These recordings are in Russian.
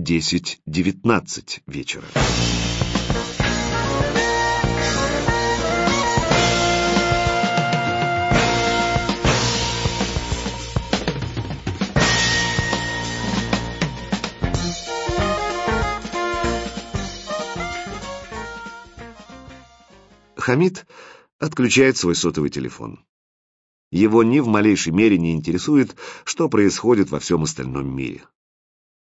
10-19 вечера. Хамид отключает свой сотовый телефон. Его ни в малейшей мере не интересует, что происходит во всем остальном мире.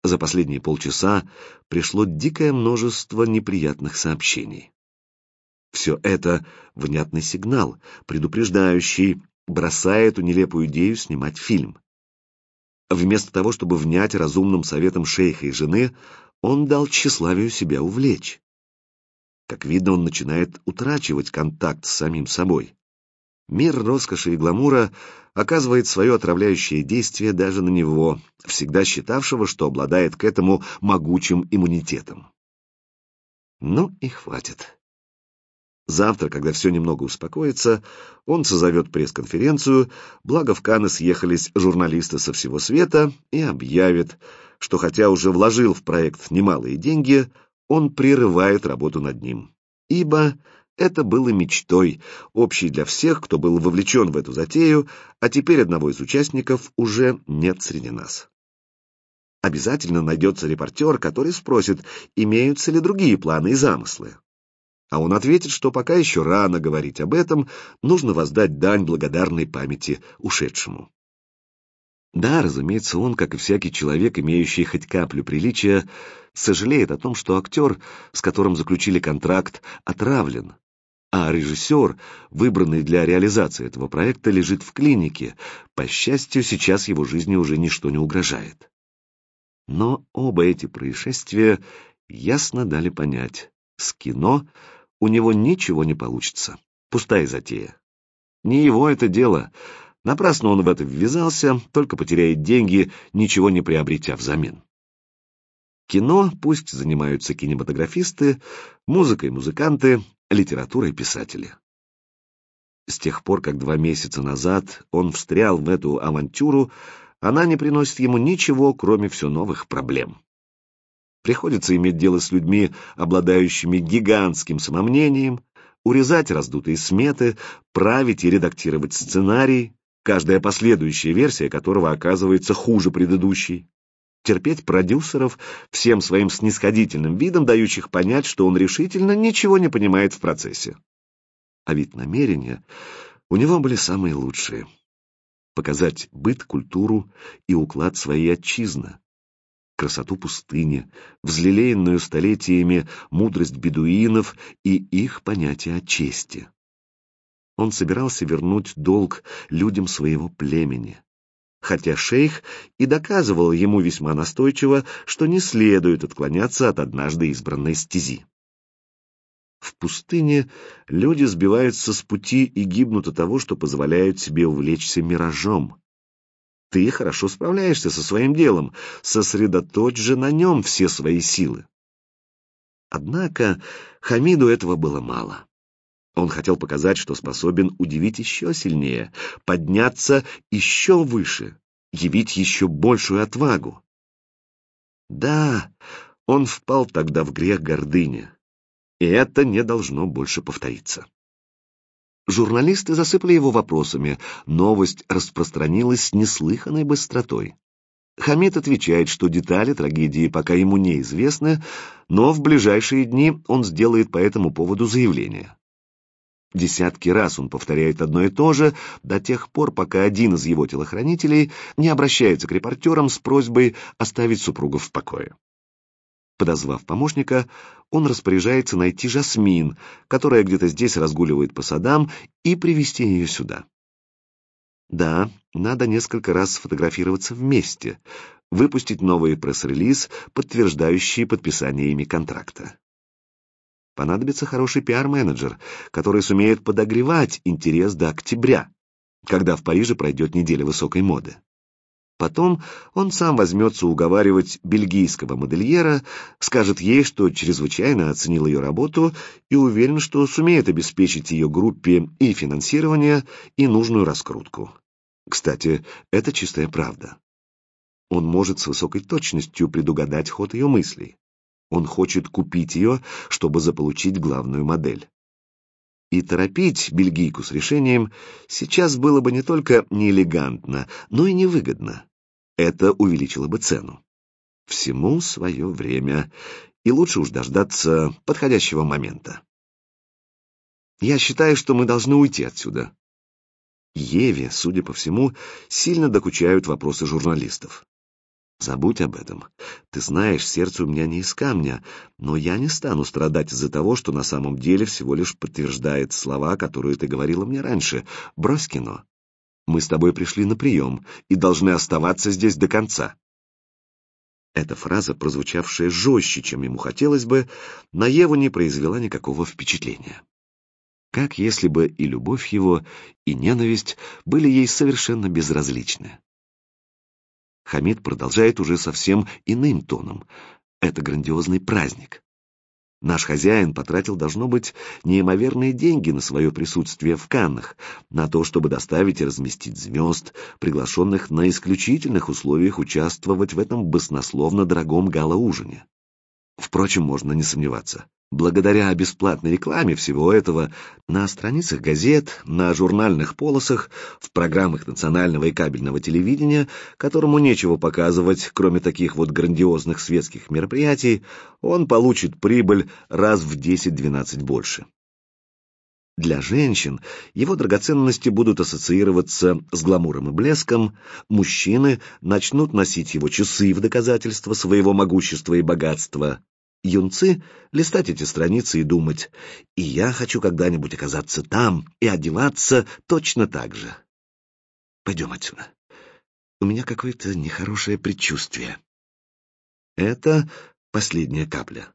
За последние полчаса пришло дикое множество неприятных сообщений. Все это внятный сигнал, предупреждающий, бросая эту нелепую идею снимать фильм. Вместо того, чтобы внять разумным советом шейха и жены, он дал тщеславию себя увлечь. Как видно, он начинает утрачивать контакт с самим собой. Мир роскоши и гламура оказывает свое отравляющее действие даже на него, всегда считавшего, что обладает к этому могучим иммунитетом. Ну и хватит. Завтра, когда все немного успокоится, он созовет пресс-конференцию, благо в Канны съехались журналисты со всего света, и объявит, что хотя уже вложил в проект немалые деньги, он прерывает работу над ним. Ибо это было мечтой, общей для всех, кто был вовлечен в эту затею, а теперь одного из участников уже нет среди нас. Обязательно найдется репортер, который спросит, имеются ли другие планы и замыслы. А он ответит, что пока еще рано говорить об этом, нужно воздать дань благодарной памяти ушедшему. Да, разумеется, он, как и всякий человек, имеющий хоть каплю приличия, сожалеет о том, что актер, с которым заключили контракт, отравлен, а режиссер, выбранный для реализации этого проекта, лежит в клинике. По счастью, сейчас его жизни уже ничто не угрожает. Но оба эти происшествия ясно дали понять, с кино у него ничего не получится. Пустая затея. Не его это дело — Напрасно он в это ввязался, только потеряет деньги, ничего не приобретя взамен. Кино пусть занимаются кинематографисты, музыкой музыканты, литературой писатели. С тех пор, как два месяца назад он встрял в эту авантюру, она не приносит ему ничего, кроме все новых проблем. Приходится иметь дело с людьми, обладающими гигантским самомнением, урезать раздутые сметы, править и редактировать сценарий, каждая последующая версия которого оказывается хуже предыдущей. Терпеть продюсеров, всем своим снисходительным видом дающих понять, что он решительно ничего не понимает в процессе. А ведь намерения у него были самые лучшие. Показать быт, культуру и уклад своей отчизны, красоту пустыни, взлелеянную столетиями мудрость бедуинов и их понятие о чести он собирался вернуть долг людям своего племени. Хотя шейх и доказывал ему весьма настойчиво, что не следует отклоняться от однажды избранной стези. В пустыне люди сбиваются с пути и гибнут от того, что позволяют себе увлечься миражом. Ты хорошо справляешься со своим делом, сосредоточь же на нем все свои силы. Однако Хамиду этого было мало. Он хотел показать, что способен удивить еще сильнее, подняться еще выше, явить еще большую отвагу. Да, он впал тогда в грех гордыни, и это не должно больше повториться. Журналисты засыпали его вопросами, новость распространилась с неслыханной быстротой. Хамид отвечает, что детали трагедии пока ему неизвестны, но в ближайшие дни он сделает по этому поводу заявление. Десятки раз он повторяет одно и то же до тех пор, пока один из его телохранителей не обращается к репортерам с просьбой оставить супругов в покое. Подозвав помощника, он распоряжается найти Жасмин, которая где-то здесь разгуливает по садам, и привести ее сюда. Да, надо несколько раз сфотографироваться вместе, выпустить новый пресс-релиз, подтверждающий подписание ими контракта. Понадобится хороший пиар-менеджер, который сумеет подогревать интерес до октября, когда в Париже пройдет неделя высокой моды. Потом он сам возьмется уговаривать бельгийского модельера, скажет ей, что чрезвычайно оценил ее работу и уверен, что сумеет обеспечить ее группе и финансирование, и нужную раскрутку. Кстати, это чистая правда. Он может с высокой точностью предугадать ход ее мыслей. Он хочет купить ее, чтобы заполучить главную модель. И торопить бельгийку с решением сейчас было бы не только неэлегантно, но и невыгодно. Это увеличило бы цену. Всему свое время, и лучше уж дождаться подходящего момента. Я считаю, что мы должны уйти отсюда. Еве, судя по всему, сильно докучают вопросы журналистов. Забудь об этом. Ты знаешь, сердце у меня не из камня, но я не стану страдать из-за того, что на самом деле всего лишь подтверждает слова, которые ты говорила мне раньше. Брось кино. Мы с тобой пришли на прием и должны оставаться здесь до конца. Эта фраза, прозвучавшая жестче, чем ему хотелось бы, на Еву не произвела никакого впечатления. Как если бы и любовь его, и ненависть были ей совершенно безразличны. Хамид продолжает уже совсем иным тоном. Это грандиозный праздник. Наш хозяин потратил, должно быть, неимоверные деньги на свое присутствие в Каннах, на то, чтобы доставить и разместить звезд, приглашенных на исключительных условиях участвовать в этом баснословно дорогом гала-ужине. Впрочем, можно не сомневаться. Благодаря бесплатной рекламе всего этого на страницах газет, на журнальных полосах, в программах национального и кабельного телевидения, которому нечего показывать, кроме таких вот грандиозных светских мероприятий, он получит прибыль раз в 10-12 больше. Для женщин его драгоценности будут ассоциироваться с гламуром и блеском, мужчины начнут носить его часы в доказательство своего могущества и богатства, юнцы листать эти страницы и думать, и я хочу когда-нибудь оказаться там и одеваться точно так же. Пойдем отсюда. У меня какое-то нехорошее предчувствие. Это последняя капля.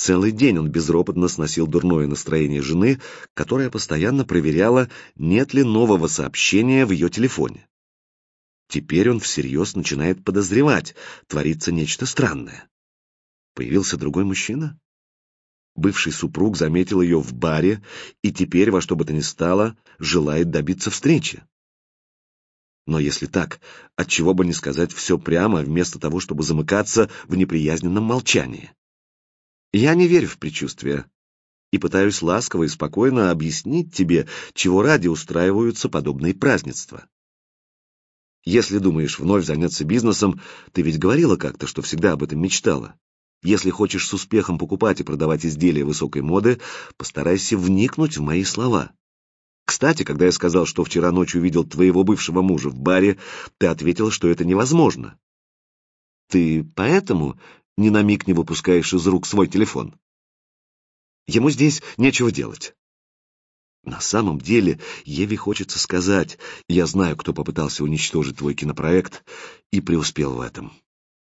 Целый день он безропотно сносил дурное настроение жены, которая постоянно проверяла, нет ли нового сообщения в ее телефоне. Теперь он всерьез начинает подозревать, творится нечто странное. Появился другой мужчина? Бывший супруг заметил ее в баре и теперь во что бы то ни стало желает добиться встречи. Но если так, отчего бы не сказать все прямо, вместо того, чтобы замыкаться в неприязненном молчании? Я не верю в предчувствия и пытаюсь ласково и спокойно объяснить тебе, чего ради устраиваются подобные празднества. Если думаешь вновь заняться бизнесом, ты ведь говорила как-то, что всегда об этом мечтала. Если хочешь с успехом покупать и продавать изделия высокой моды, постарайся вникнуть в мои слова. Кстати, когда я сказал, что вчера ночью видел твоего бывшего мужа в баре, ты ответил, что это невозможно. Ты поэтому ни на миг не выпускаешь из рук свой телефон? Ему здесь нечего делать. На самом деле, Еве хочется сказать, я знаю, кто попытался уничтожить твой кинопроект и преуспел в этом.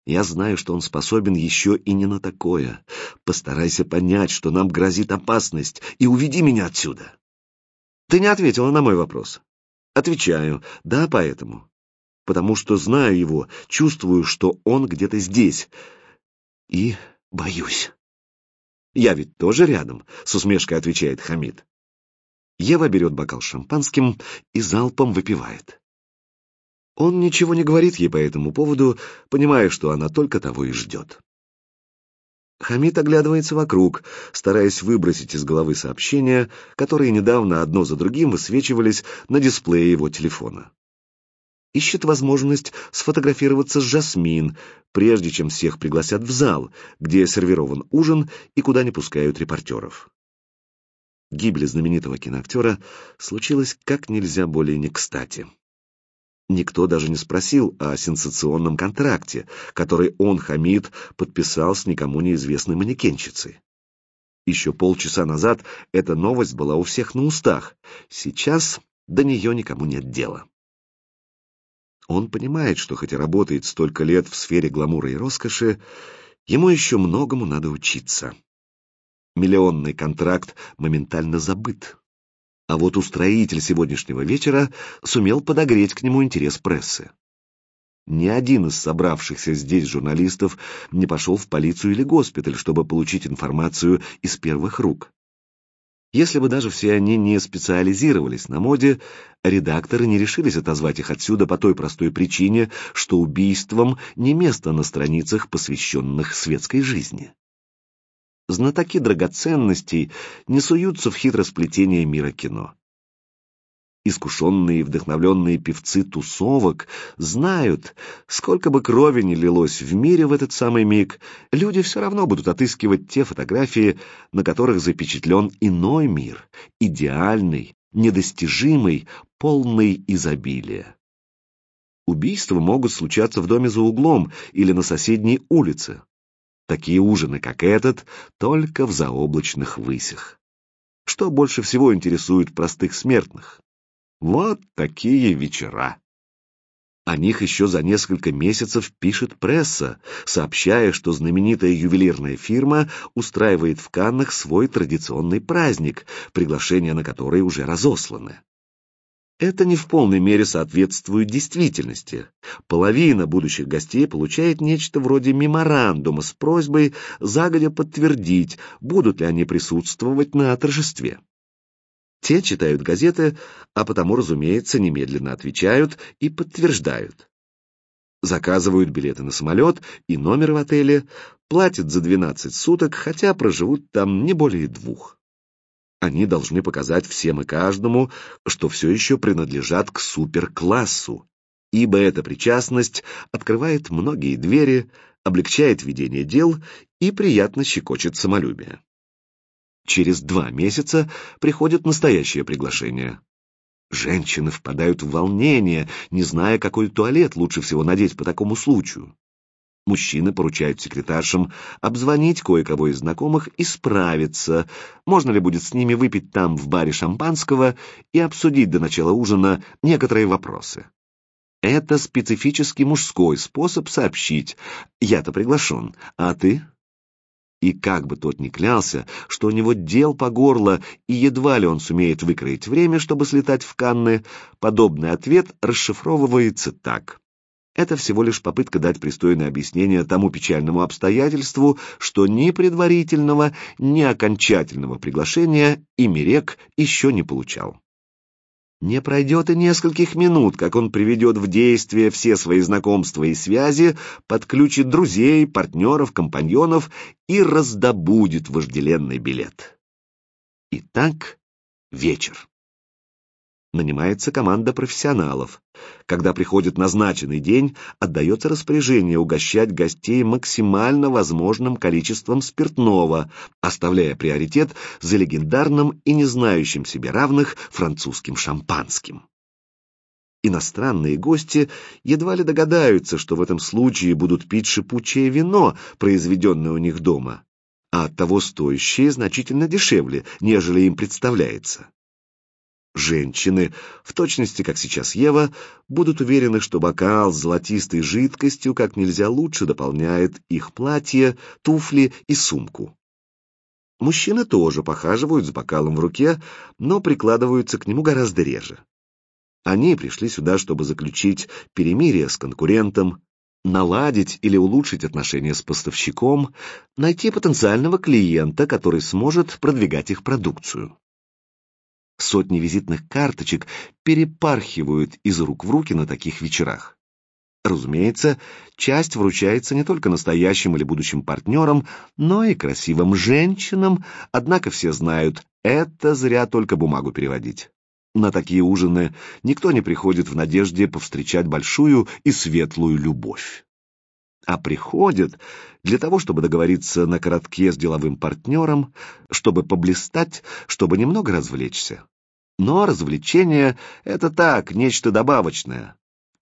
Я знаю, что он способен еще и не на такое. Постарайся понять, что нам грозит опасность, и уведи меня отсюда. Ты не ответила на мой вопрос. Отвечаю, да, поэтому. Потому что знаю его, чувствую, что он где-то здесь. И боюсь. Я ведь тоже рядом, с усмешкой отвечает Хамид. Ева берет бокал шампанским и залпом выпивает. Он ничего не говорит ей по этому поводу, понимая, что она только того и ждет. Хамид оглядывается вокруг, стараясь выбросить из головы сообщения, которые недавно одно за другим высвечивались на дисплее его телефона. Ищет возможность сфотографироваться с Жасмин, прежде чем всех пригласят в зал, где сервирован ужин и куда не пускают репортеров. Гибель знаменитого киноактера случилась как нельзя более не кстати. Никто даже не спросил о сенсационном контракте, который он, Хамид, подписал с никому неизвестной манекенщицей. Еще полчаса назад эта новость была у всех на устах, сейчас до нее никому нет дела. Он понимает, что хоть и работает столько лет в сфере гламура и роскоши, ему еще многому надо учиться. Миллионный контракт моментально забыт. А вот устроитель сегодняшнего вечера сумел подогреть к нему интерес прессы. Ни один из собравшихся здесь журналистов не пошел в полицию или госпиталь, чтобы получить информацию из первых рук. Если бы даже все они не специализировались на моде, редакторы не решились отозвать их отсюда по той простой причине, что убийствам не место на страницах, посвященных светской жизни. Знатоки драгоценностей не суются в хитросплетение мира кино. Искушенные и вдохновленные певцы тусовок знают, сколько бы крови не лилось в мире в этот самый миг, люди все равно будут отыскивать те фотографии, на которых запечатлен иной мир, идеальный, недостижимый, полный изобилия. Убийства могут случаться в доме за углом или на соседней улице. Такие ужины, как этот, только в заоблачных высях. Что больше всего интересует простых смертных? Вот такие вечера. О них еще за несколько месяцев пишет пресса, сообщая, что знаменитая ювелирная фирма устраивает в Каннах свой традиционный праздник, приглашения на который уже разосланы. Это не в полной мере соответствует действительности. Половина будущих гостей получает нечто вроде меморандума с просьбой загодя подтвердить, будут ли они присутствовать на торжестве. Те читают газеты, а потому, разумеется, немедленно отвечают и подтверждают. Заказывают билеты на самолет и номер в отеле, платят за 12 суток, хотя проживут там не более двух. Они должны показать всем и каждому, что все еще принадлежат к суперклассу, ибо эта причастность открывает многие двери, облегчает ведение дел и приятно щекочет самолюбие. Через два месяца приходит настоящее приглашение. Женщины впадают в волнение, не зная, какой туалет лучше всего надеть по такому случаю. Мужчины поручают секретаршам обзвонить кое-кого из знакомых и справиться, можно ли будет с ними выпить там в баре шампанского и обсудить до начала ужина некоторые вопросы. Это специфический мужской способ сообщить «я-то приглашен, а ты?» И как бы тот ни клялся, что у него дел по горло, и едва ли он сумеет выкроить время, чтобы слетать в Канны, подобный ответ расшифровывается так. Это всего лишь попытка дать пристойное объяснение тому печальному обстоятельству, что ни предварительного, ни окончательного приглашения Имерек еще не получал. Не пройдет и нескольких минут, как он приведет в действие все свои знакомства и связи, подключит друзей, партнеров, компаньонов и раздобудет вожделенный билет. Итак, вечер нанимается команда профессионалов. Когда приходит назначенный день, отдается распоряжение угощать гостей максимально возможным количеством спиртного, оставляя приоритет за легендарным и не знающим себе равных французским шампанским. Иностранные гости едва ли догадаются, что в этом случае будут пить шипучее вино, произведенное у них дома, а оттого стоящее значительно дешевле, нежели им представляется. Женщины, в точности как сейчас Ева, будут уверены, что бокал с золотистой жидкостью как нельзя лучше дополняет их платье, туфли и сумку. Мужчины тоже похаживают с бокалом в руке, но прикладываются к нему гораздо реже. Они пришли сюда, чтобы заключить перемирие с конкурентом, наладить или улучшить отношения с поставщиком, найти потенциального клиента, который сможет продвигать их продукцию. Сотни визитных карточек перепархивают из рук в руки на таких вечерах. Разумеется, часть вручается не только настоящим или будущим партнерам, но и красивым женщинам, однако все знают, это зря только бумагу переводить. На такие ужины никто не приходит в надежде повстречать большую и светлую любовь. А приходит для того, чтобы договориться на коротке с деловым партнером, чтобы поблистать, чтобы немного развлечься. Но развлечение — это так, нечто добавочное.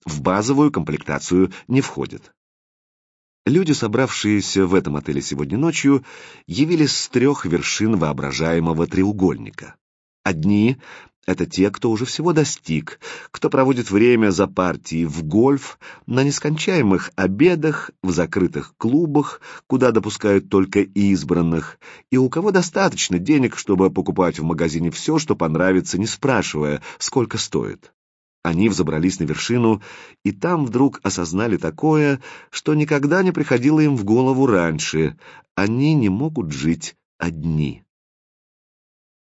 В базовую комплектацию не входит. Люди, собравшиеся в этом отеле сегодня ночью, явились с трех вершин воображаемого треугольника. Одни это те, кто уже всего достиг, кто проводит время за партией в гольф, на нескончаемых обедах, в закрытых клубах, куда допускают только избранных, и у кого достаточно денег, чтобы покупать в магазине все, что понравится, не спрашивая, сколько стоит. Они взобрались на вершину, и там вдруг осознали такое, что никогда не приходило им в голову раньше. Они не могут жить одни.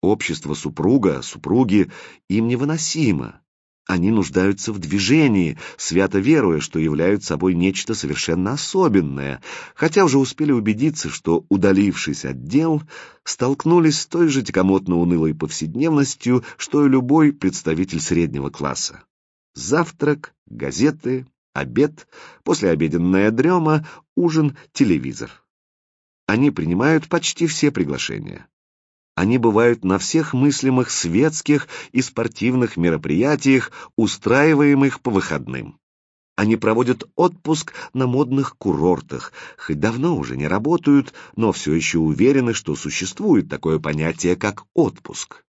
Общество супруга, супруги им невыносимо. Они нуждаются в движении, свято веруя, что являют собой нечто совершенно особенное, хотя уже успели убедиться, что, удалившись от дел, столкнулись с той же тягомотно-унылой повседневностью, что и любой представитель среднего класса. Завтрак, газеты, обед, послеобеденная дрема, ужин, телевизор. Они принимают почти все приглашения. Они бывают на всех мыслимых светских и спортивных мероприятиях, устраиваемых по выходным. Они проводят отпуск на модных курортах, хоть давно уже не работают, но все еще уверены, что существует такое понятие, как отпуск.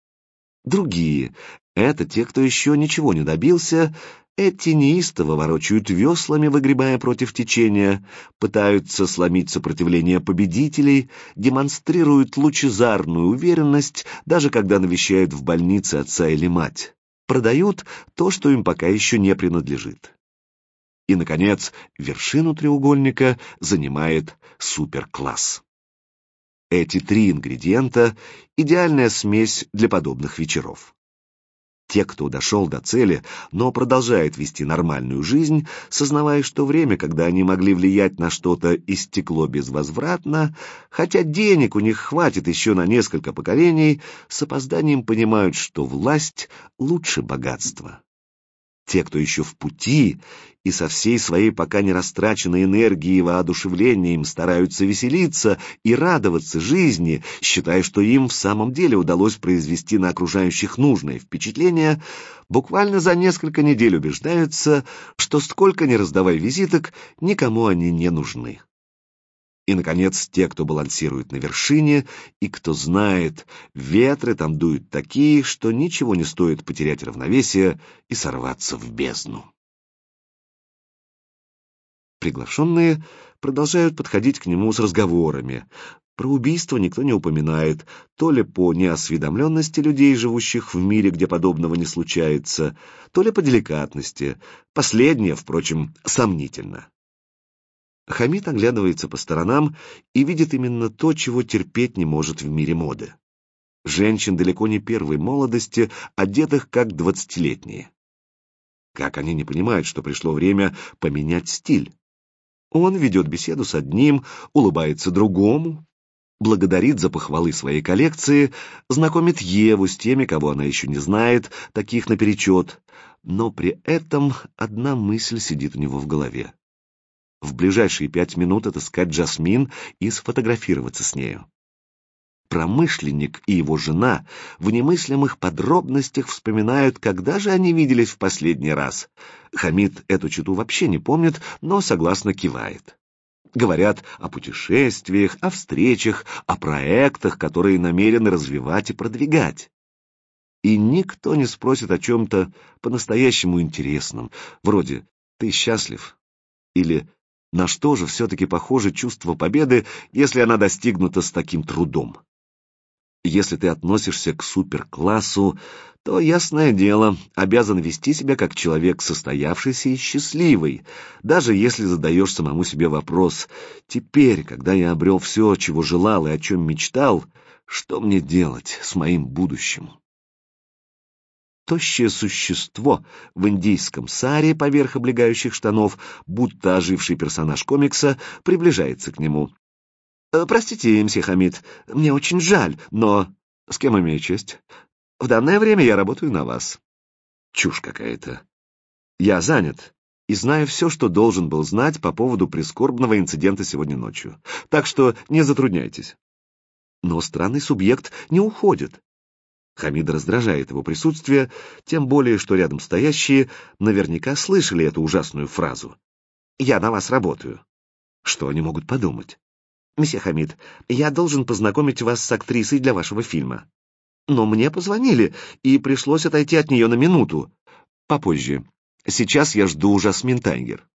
Другие — это те, кто еще ничего не добился, эти неистово ворочают веслами, выгребая против течения, пытаются сломить сопротивление победителей, демонстрируют лучезарную уверенность, даже когда навещают в больнице отца или мать, продают то, что им пока еще не принадлежит. И, наконец, вершину треугольника занимает суперкласс. Эти три ингредиента — идеальная смесь для подобных вечеров. Те, кто дошел до цели, но продолжает вести нормальную жизнь, сознавая, что время, когда они могли влиять на что-то, истекло безвозвратно, хотя денег у них хватит еще на несколько поколений, с опозданием понимают, что власть лучше богатства. Те, кто еще в пути и со всей своей пока не растраченной энергией и воодушевлением стараются веселиться и радоваться жизни, считая, что им в самом деле удалось произвести на окружающих нужное впечатление, буквально за несколько недель убеждаются, что сколько ни раздавай визиток, никому они не нужны. И, наконец, те, кто балансирует на вершине, и кто знает, ветры там дуют такие, что ничего не стоит потерять равновесие и сорваться в бездну. Приглашенные продолжают подходить к нему с разговорами. Про убийство никто не упоминает, то ли по неосведомленности людей, живущих в мире, где подобного не случается, то ли по деликатности. Последнее, впрочем, сомнительно. Хамид оглядывается по сторонам и видит именно то, чего терпеть не может в мире моды. Женщин далеко не первой молодости, одетых как двадцатилетние. Как они не понимают, что пришло время поменять стиль? Он ведет беседу с одним, улыбается другому, благодарит за похвалы своей коллекции, знакомит Еву с теми, кого она еще не знает, таких наперечет, но при этом одна мысль сидит у него в голове в ближайшие пять минут отыскать Джасмин и сфотографироваться с нею. Промышленник и его жена в немыслимых подробностях вспоминают, когда же они виделись в последний раз. Хамид эту читу вообще не помнит, но согласно кивает. Говорят о путешествиях, о встречах, о проектах, которые намерены развивать и продвигать. И никто не спросит о чем-то по-настоящему интересном, вроде «ты счастлив?» или на что же все-таки похоже чувство победы, если она достигнута с таким трудом? Если ты относишься к суперклассу, то, ясное дело, обязан вести себя как человек состоявшийся и счастливый, даже если задаешь самому себе вопрос «Теперь, когда я обрел все, чего желал и о чем мечтал, что мне делать с моим будущим?» Тощее существо в индийском саре поверх облегающих штанов, будто оживший персонаж комикса, приближается к нему. «Э, «Простите, мсье Хамид, мне очень жаль, но...» «С кем имею честь?» «В данное время я работаю на вас». Чушь какая-то. Я занят и знаю все, что должен был знать по поводу прискорбного инцидента сегодня ночью. Так что не затрудняйтесь. Но странный субъект не уходит. Хамида раздражает его присутствие, тем более, что рядом стоящие наверняка слышали эту ужасную фразу. «Я на вас работаю». Что они могут подумать? «Месье Хамид, я должен познакомить вас с актрисой для вашего фильма. Но мне позвонили, и пришлось отойти от нее на минуту. Попозже. Сейчас я жду Жасмин Тайгер».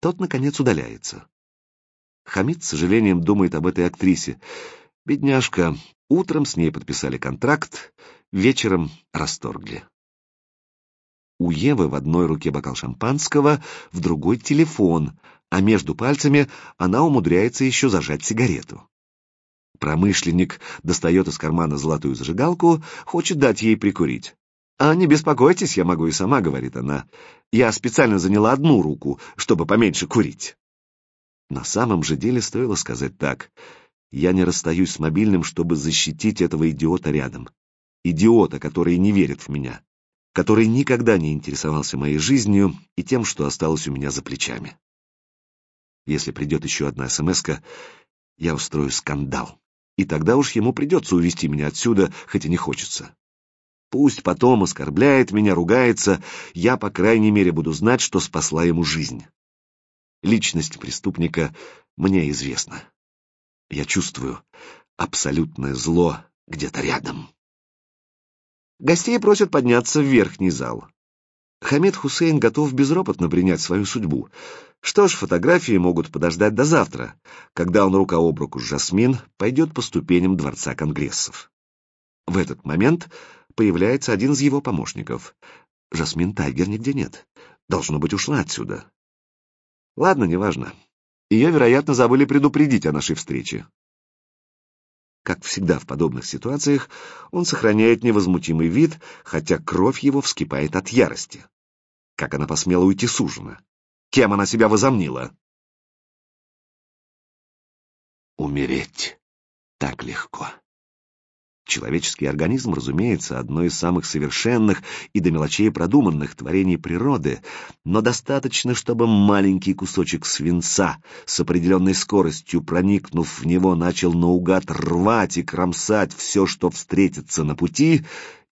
Тот, наконец, удаляется. Хамид с сожалением думает об этой актрисе. Бедняжка, Утром с ней подписали контракт, вечером расторгли. У Евы в одной руке бокал шампанского, в другой телефон, а между пальцами она умудряется еще зажать сигарету. Промышленник достает из кармана золотую зажигалку, хочет дать ей прикурить. «А не беспокойтесь, я могу и сама», — говорит она. «Я специально заняла одну руку, чтобы поменьше курить». На самом же деле стоило сказать так. Я не расстаюсь с мобильным, чтобы защитить этого идиота рядом. Идиота, который не верит в меня, который никогда не интересовался моей жизнью и тем, что осталось у меня за плечами. Если придет еще одна смс я устрою скандал, и тогда уж ему придется увести меня отсюда, хоть и не хочется. Пусть потом оскорбляет меня, ругается, я, по крайней мере, буду знать, что спасла ему жизнь. Личность преступника мне известна. Я чувствую абсолютное зло где-то рядом. Гостей просят подняться в верхний зал. Хамед Хусейн готов безропотно принять свою судьбу. Что ж, фотографии могут подождать до завтра, когда он рука об руку с Жасмин пойдет по ступеням Дворца Конгрессов. В этот момент появляется один из его помощников. Жасмин Тайгер нигде нет. Должно быть, ушла отсюда. Ладно, неважно. Ее, вероятно, забыли предупредить о нашей встрече. Как всегда в подобных ситуациях, он сохраняет невозмутимый вид, хотя кровь его вскипает от ярости. Как она посмела уйти с ужина? Кем она себя возомнила? Умереть так легко. Человеческий организм, разумеется, одно из самых совершенных и до мелочей продуманных творений природы, но достаточно, чтобы маленький кусочек свинца с определенной скоростью, проникнув в него, начал наугад рвать и кромсать все, что встретится на пути,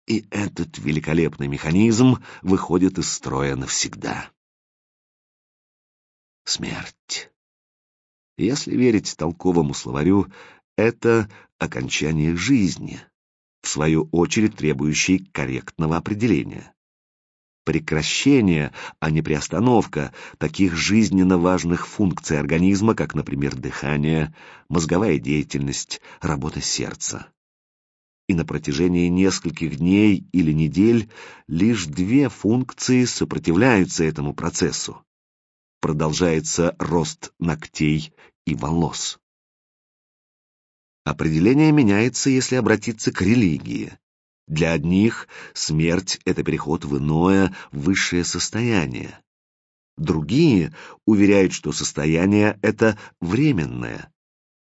и этот великолепный механизм выходит из строя навсегда. Смерть. Если верить толковому словарю, это окончание жизни, в свою очередь требующей корректного определения. Прекращение, а не приостановка таких жизненно важных функций организма, как, например, дыхание, мозговая деятельность, работа сердца. И на протяжении нескольких дней или недель лишь две функции сопротивляются этому процессу. Продолжается рост ногтей и волос. Определение меняется, если обратиться к религии. Для одних смерть — это переход в иное, высшее состояние. Другие уверяют, что состояние это временное,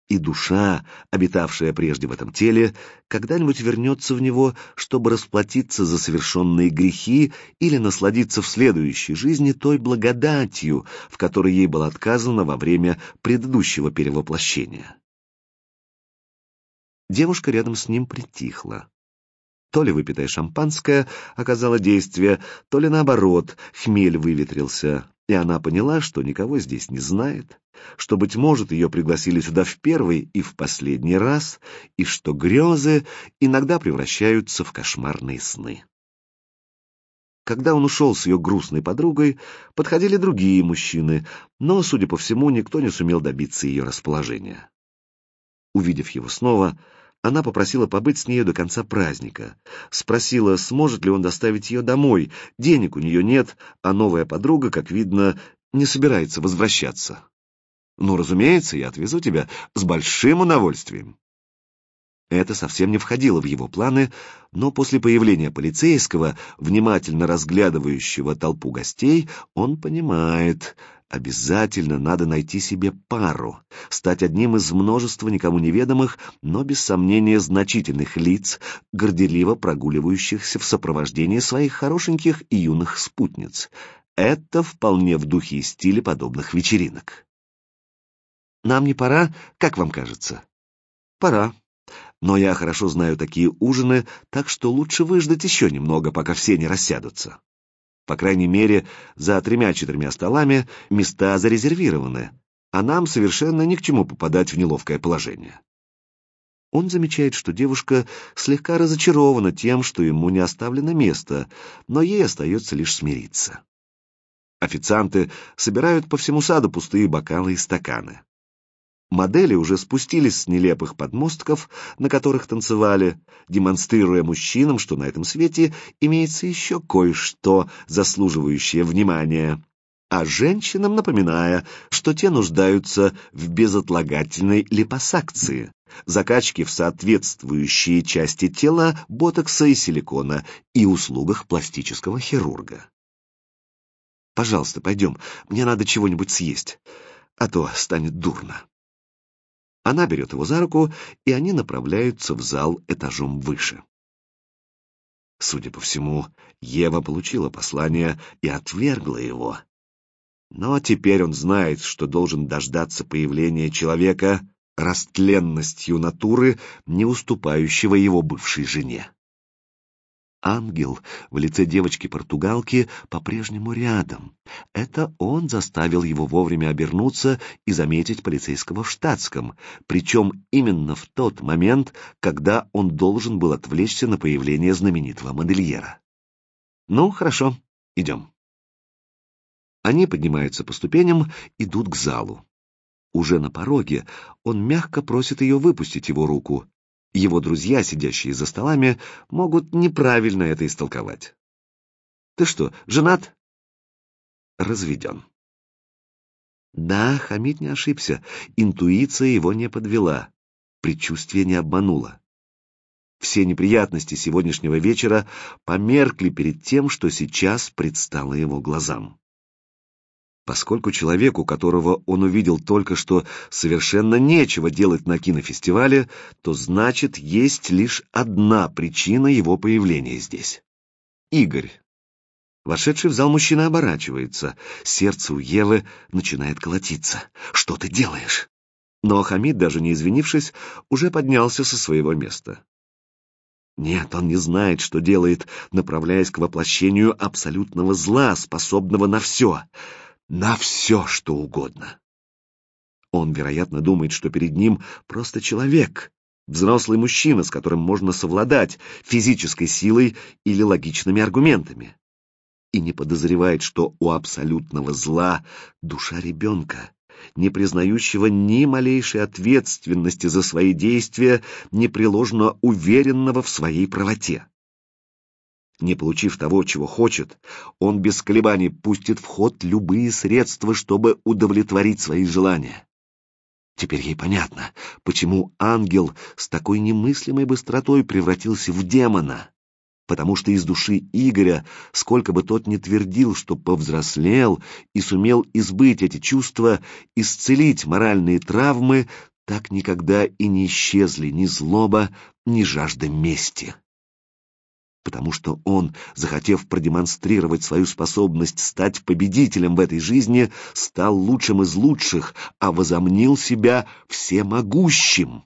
и душа, обитавшая прежде в этом теле, когда-нибудь вернется в него, чтобы расплатиться за совершенные грехи или насладиться в следующей жизни той благодатью, в которой ей было отказано во время предыдущего перевоплощения. Девушка рядом с ним притихла. То ли выпитое шампанское оказало действие, то ли наоборот, хмель выветрился, и она поняла, что никого здесь не знает, что, быть может, ее пригласили сюда в первый и в последний раз, и что грезы иногда превращаются в кошмарные сны. Когда он ушел с ее грустной подругой, подходили другие мужчины, но, судя по всему, никто не сумел добиться ее расположения. Увидев его снова, она попросила побыть с нею до конца праздника. Спросила, сможет ли он доставить ее домой. Денег у нее нет, а новая подруга, как видно, не собирается возвращаться. «Ну, разумеется, я отвезу тебя с большим удовольствием». Это совсем не входило в его планы, но после появления полицейского, внимательно разглядывающего толпу гостей, он понимает, Обязательно надо найти себе пару, стать одним из множества никому неведомых, но без сомнения значительных лиц, горделиво прогуливающихся в сопровождении своих хорошеньких и юных спутниц. Это вполне в духе и стиле подобных вечеринок. «Нам не пора, как вам кажется?» «Пора. Но я хорошо знаю такие ужины, так что лучше выждать еще немного, пока все не рассядутся». По крайней мере, за тремя-четырьмя столами места зарезервированы, а нам совершенно ни к чему попадать в неловкое положение. Он замечает, что девушка слегка разочарована тем, что ему не оставлено место, но ей остается лишь смириться. Официанты собирают по всему саду пустые бокалы и стаканы. Модели уже спустились с нелепых подмостков, на которых танцевали, демонстрируя мужчинам, что на этом свете имеется еще кое-что, заслуживающее внимания, а женщинам напоминая, что те нуждаются в безотлагательной липосакции, закачки в соответствующие части тела ботокса и силикона и услугах пластического хирурга. Пожалуйста, пойдем, мне надо чего-нибудь съесть, а то станет дурно. Она берет его за руку, и они направляются в зал этажом выше. Судя по всему, Ева получила послание и отвергла его. Но теперь он знает, что должен дождаться появления человека, растленностью натуры, не уступающего его бывшей жене. Ангел в лице девочки-португалки по-прежнему рядом. Это он заставил его вовремя обернуться и заметить полицейского в штатском, причем именно в тот момент, когда он должен был отвлечься на появление знаменитого модельера. Ну, хорошо, идем. Они поднимаются по ступеням, идут к залу. Уже на пороге он мягко просит ее выпустить его руку. Его друзья, сидящие за столами, могут неправильно это истолковать. «Ты что, женат?» «Разведен». Да, Хамид не ошибся, интуиция его не подвела, предчувствие не обмануло. Все неприятности сегодняшнего вечера померкли перед тем, что сейчас предстало его глазам поскольку человеку, которого он увидел только что, совершенно нечего делать на кинофестивале, то значит, есть лишь одна причина его появления здесь. Игорь. Вошедший в зал мужчина оборачивается. Сердце у Евы начинает колотиться. «Что ты делаешь?» Но Хамид, даже не извинившись, уже поднялся со своего места. Нет, он не знает, что делает, направляясь к воплощению абсолютного зла, способного на все — на все, что угодно. Он, вероятно, думает, что перед ним просто человек, взрослый мужчина, с которым можно совладать физической силой или логичными аргументами. И не подозревает, что у абсолютного зла душа ребенка, не признающего ни малейшей ответственности за свои действия, непреложно уверенного в своей правоте. Не получив того, чего хочет, он без колебаний пустит в ход любые средства, чтобы удовлетворить свои желания. Теперь ей понятно, почему ангел с такой немыслимой быстротой превратился в демона. Потому что из души Игоря, сколько бы тот ни твердил, что повзрослел и сумел избыть эти чувства, исцелить моральные травмы, так никогда и не исчезли ни злоба, ни жажда мести потому что он, захотев продемонстрировать свою способность стать победителем в этой жизни, стал лучшим из лучших, а возомнил себя всемогущим.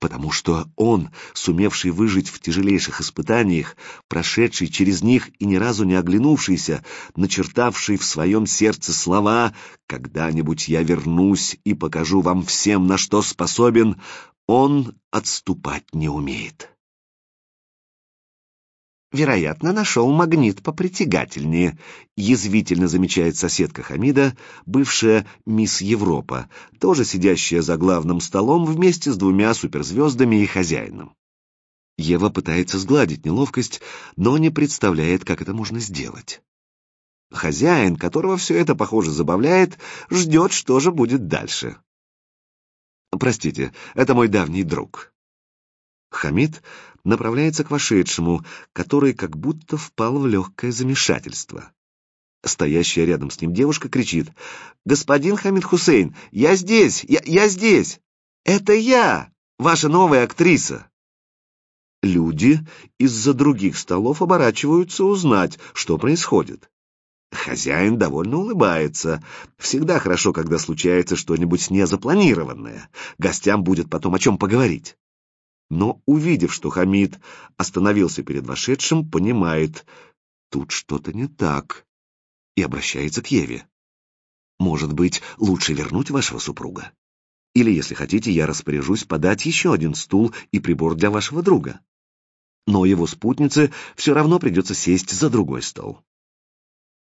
Потому что он, сумевший выжить в тяжелейших испытаниях, прошедший через них и ни разу не оглянувшийся, начертавший в своем сердце слова «Когда-нибудь я вернусь и покажу вам всем, на что способен», он отступать не умеет. Вероятно, нашел магнит попритягательнее, язвительно замечает соседка Хамида, бывшая мисс Европа, тоже сидящая за главным столом вместе с двумя суперзвездами и хозяином. Ева пытается сгладить неловкость, но не представляет, как это можно сделать. Хозяин, которого все это, похоже, забавляет, ждет, что же будет дальше. «Простите, это мой давний друг». Хамид направляется к вошедшему, который как будто впал в легкое замешательство. Стоящая рядом с ним девушка кричит. «Господин Хамид Хусейн, я здесь! Я, я здесь! Это я, ваша новая актриса!» Люди из-за других столов оборачиваются узнать, что происходит. Хозяин довольно улыбается. Всегда хорошо, когда случается что-нибудь незапланированное. Гостям будет потом о чем поговорить но, увидев, что Хамид остановился перед вошедшим, понимает, тут что-то не так, и обращается к Еве. «Может быть, лучше вернуть вашего супруга? Или, если хотите, я распоряжусь подать еще один стул и прибор для вашего друга. Но его спутнице все равно придется сесть за другой стол».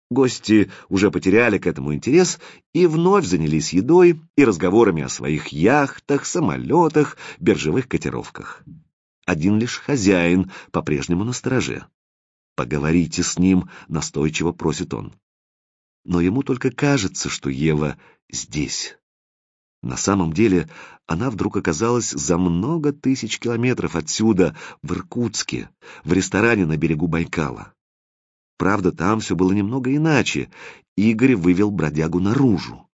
Гости уже потеряли к этому интерес и вновь занялись едой и разговорами о своих яхтах, самолетах, биржевых котировках. Один лишь хозяин по-прежнему на стороже. «Поговорите с ним», — настойчиво просит он. Но ему только кажется, что Ева здесь. На самом деле она вдруг оказалась за много тысяч километров отсюда, в Иркутске, в ресторане на берегу Байкала. Правда, там все было немного иначе. Игорь вывел бродягу наружу.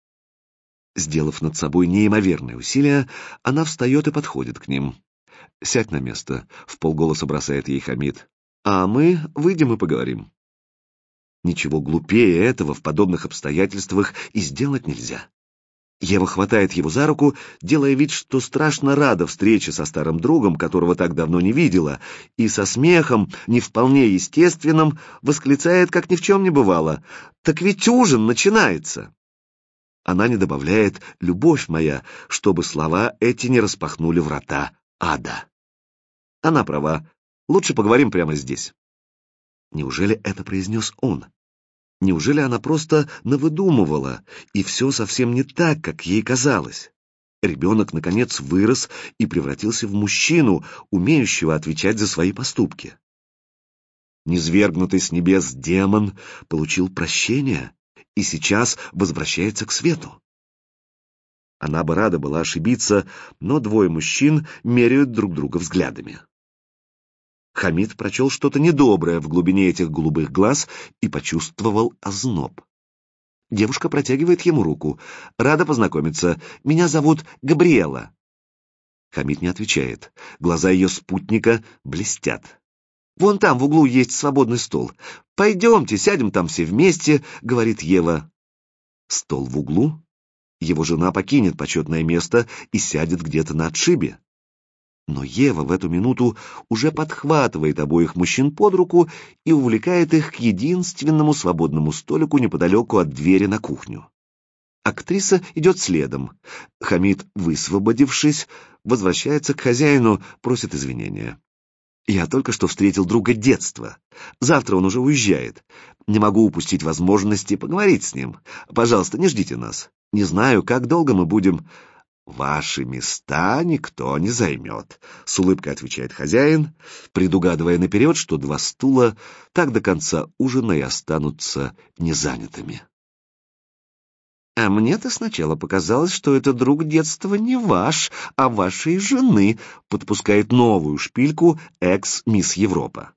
Сделав над собой неимоверные усилия, она встает и подходит к ним. «Сядь на место», — в полголоса бросает ей Хамид. «А мы выйдем и поговорим». Ничего глупее этого в подобных обстоятельствах и сделать нельзя. Ева хватает его за руку, делая вид, что страшно рада встрече со старым другом, которого так давно не видела, и со смехом, не вполне естественным, восклицает, как ни в чем не бывало. «Так ведь ужин начинается!» Она не добавляет «любовь моя», чтобы слова эти не распахнули врата ада. Она права. Лучше поговорим прямо здесь. Неужели это произнес он? Неужели она просто навыдумывала, и все совсем не так, как ей казалось? Ребенок, наконец, вырос и превратился в мужчину, умеющего отвечать за свои поступки. Низвергнутый с небес демон получил прощение и сейчас возвращается к свету. Она бы рада была ошибиться, но двое мужчин меряют друг друга взглядами. Хамид прочел что-то недоброе в глубине этих голубых глаз и почувствовал озноб. Девушка протягивает ему руку. «Рада познакомиться. Меня зовут Габриэла». Хамид не отвечает. Глаза ее спутника блестят. «Вон там в углу есть свободный стол. Пойдемте, сядем там все вместе», — говорит Ева. Стол в углу? Его жена покинет почетное место и сядет где-то на отшибе. Но Ева в эту минуту уже подхватывает обоих мужчин под руку и увлекает их к единственному свободному столику неподалеку от двери на кухню. Актриса идет следом. Хамид, высвободившись, возвращается к хозяину, просит извинения. «Я только что встретил друга детства. Завтра он уже уезжает. Не могу упустить возможности поговорить с ним. Пожалуйста, не ждите нас. Не знаю, как долго мы будем...» «Ваши места никто не займет», — с улыбкой отвечает хозяин, предугадывая наперед, что два стула так до конца ужина и останутся незанятыми. «А мне-то сначала показалось, что это друг детства не ваш, а вашей жены», — подпускает новую шпильку экс-мисс Европа.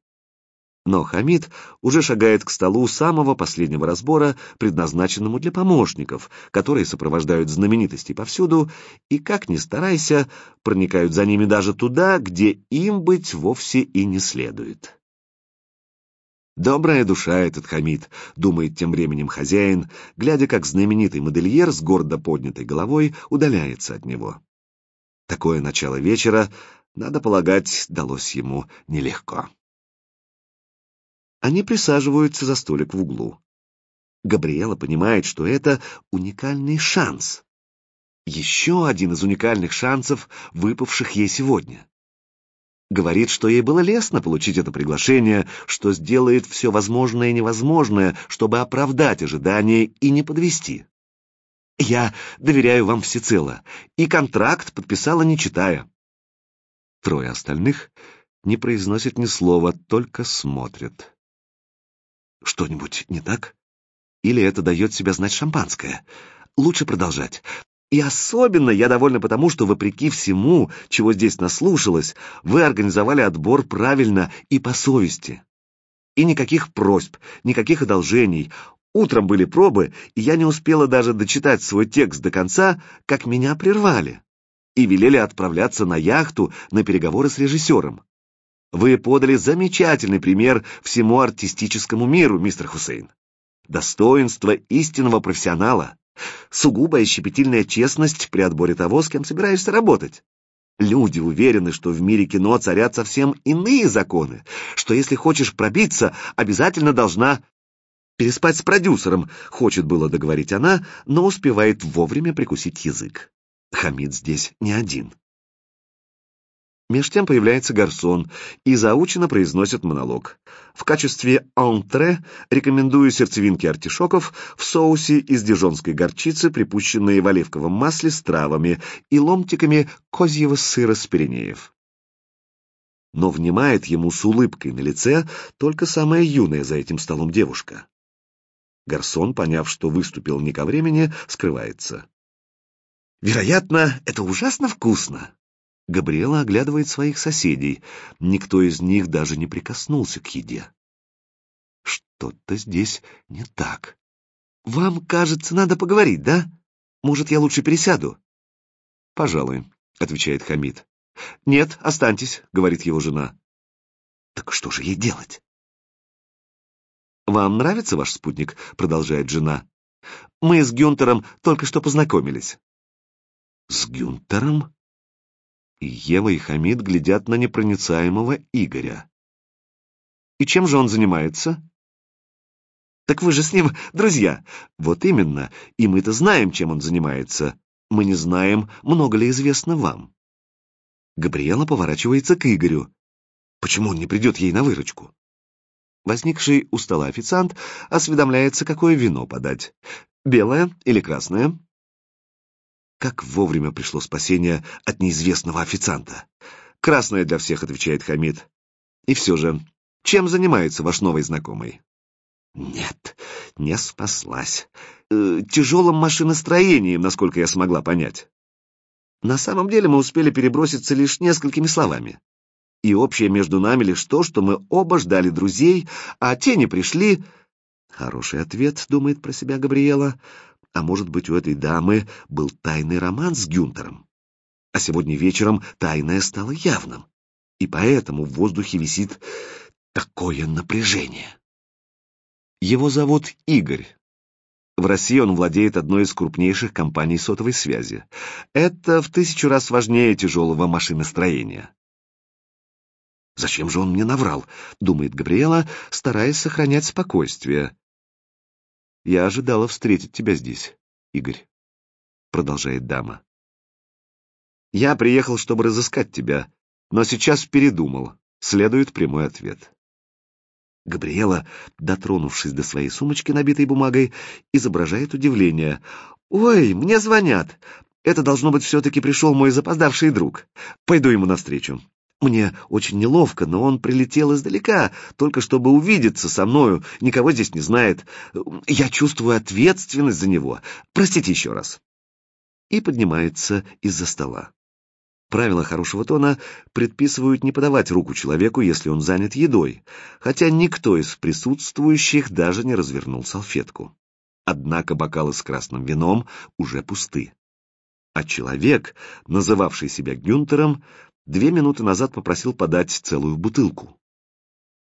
Но Хамид уже шагает к столу самого последнего разбора, предназначенному для помощников, которые сопровождают знаменитостей повсюду и, как ни старайся, проникают за ними даже туда, где им быть вовсе и не следует. «Добрая душа этот Хамид», — думает тем временем хозяин, глядя, как знаменитый модельер с гордо поднятой головой удаляется от него. Такое начало вечера, надо полагать, далось ему нелегко. Они присаживаются за столик в углу. Габриэла понимает, что это уникальный шанс. Еще один из уникальных шансов, выпавших ей сегодня. Говорит, что ей было лестно получить это приглашение, что сделает все возможное и невозможное, чтобы оправдать ожидания и не подвести. Я доверяю вам всецело, и контракт подписала не читая. Трое остальных не произносят ни слова, только смотрят. Что-нибудь не так? Или это дает себя знать шампанское? Лучше продолжать. И особенно я довольна потому, что, вопреки всему, чего здесь наслушалось, вы организовали отбор правильно и по совести. И никаких просьб, никаких одолжений. Утром были пробы, и я не успела даже дочитать свой текст до конца, как меня прервали. И велели отправляться на яхту на переговоры с режиссером. Вы подали замечательный пример всему артистическому миру, мистер Хусейн. Достоинство истинного профессионала, сугубая щепетильная честность при отборе того, с кем собираешься работать. Люди уверены, что в мире кино царят совсем иные законы, что если хочешь пробиться, обязательно должна переспать с продюсером, хочет было договорить она, но успевает вовремя прикусить язык. Хамид здесь не один. Меж тем появляется гарсон и заучено произносит монолог. В качестве антре рекомендую сердцевинки артишоков в соусе из дижонской горчицы, припущенные в оливковом масле с травами и ломтиками козьего сыра с Пиренеев. Но внимает ему с улыбкой на лице только самая юная за этим столом девушка. Гарсон, поняв, что выступил не ко времени, скрывается. Вероятно, это ужасно вкусно. Габриэла оглядывает своих соседей. Никто из них даже не прикоснулся к еде. Что-то здесь не так. Вам, кажется, надо поговорить, да? Может, я лучше пересяду? Пожалуй, отвечает Хамид. Нет, останьтесь, говорит его жена. Так что же ей делать? Вам нравится ваш спутник? продолжает жена. Мы с Гюнтером только что познакомились. С Гюнтером? Ева и Хамид глядят на непроницаемого Игоря. И чем же он занимается? Так вы же с ним друзья. Вот именно. И мы-то знаем, чем он занимается. Мы не знаем, много ли известно вам. Габриэла поворачивается к Игорю. Почему он не придет ей на выручку? Возникший у стола официант осведомляется, какое вино подать. Белое или красное? Как вовремя пришло спасение от неизвестного официанта. «Красное для всех», — отвечает Хамид. «И все же, чем занимается ваш новый знакомый?» «Нет, не спаслась. Э, тяжелым машиностроением, насколько я смогла понять. На самом деле мы успели переброситься лишь несколькими словами. И общее между нами лишь то, что мы оба ждали друзей, а те не пришли...» Хороший ответ, думает про себя Габриэла. А может быть, у этой дамы был тайный роман с Гюнтером? А сегодня вечером тайное стало явным, и поэтому в воздухе висит такое напряжение. Его зовут Игорь. В России он владеет одной из крупнейших компаний сотовой связи. Это в тысячу раз важнее тяжелого машиностроения. «Зачем же он мне наврал?» — думает Габриэла, стараясь сохранять спокойствие. Я ожидала встретить тебя здесь, Игорь, продолжает дама. Я приехал, чтобы разыскать тебя, но сейчас передумал. Следует прямой ответ. Габриэла, дотронувшись до своей сумочки, набитой бумагой, изображает удивление. «Ой, мне звонят! Это, должно быть, все-таки пришел мой запоздавший друг. Пойду ему навстречу. Мне очень неловко, но он прилетел издалека, только чтобы увидеться со мною, никого здесь не знает. Я чувствую ответственность за него. Простите еще раз. И поднимается из-за стола. Правила хорошего тона предписывают не подавать руку человеку, если он занят едой, хотя никто из присутствующих даже не развернул салфетку. Однако бокалы с красным вином уже пусты. А человек, называвший себя Гюнтером, две минуты назад попросил подать целую бутылку.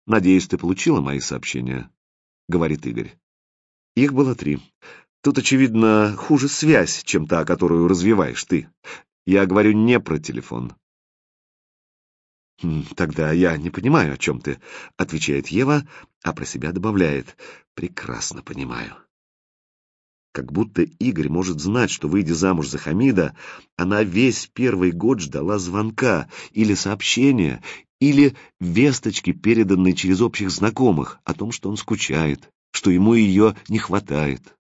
«Надеюсь, ты получила мои сообщения», — говорит Игорь. Их было три. Тут, очевидно, хуже связь, чем та, которую развиваешь ты. Я говорю не про телефон. «Хм, «Тогда я не понимаю, о чем ты», — отвечает Ева, а про себя добавляет. «Прекрасно понимаю» как будто Игорь может знать, что, выйдя замуж за Хамида, она весь первый год ждала звонка или сообщения, или весточки, переданные через общих знакомых, о том, что он скучает, что ему ее не хватает.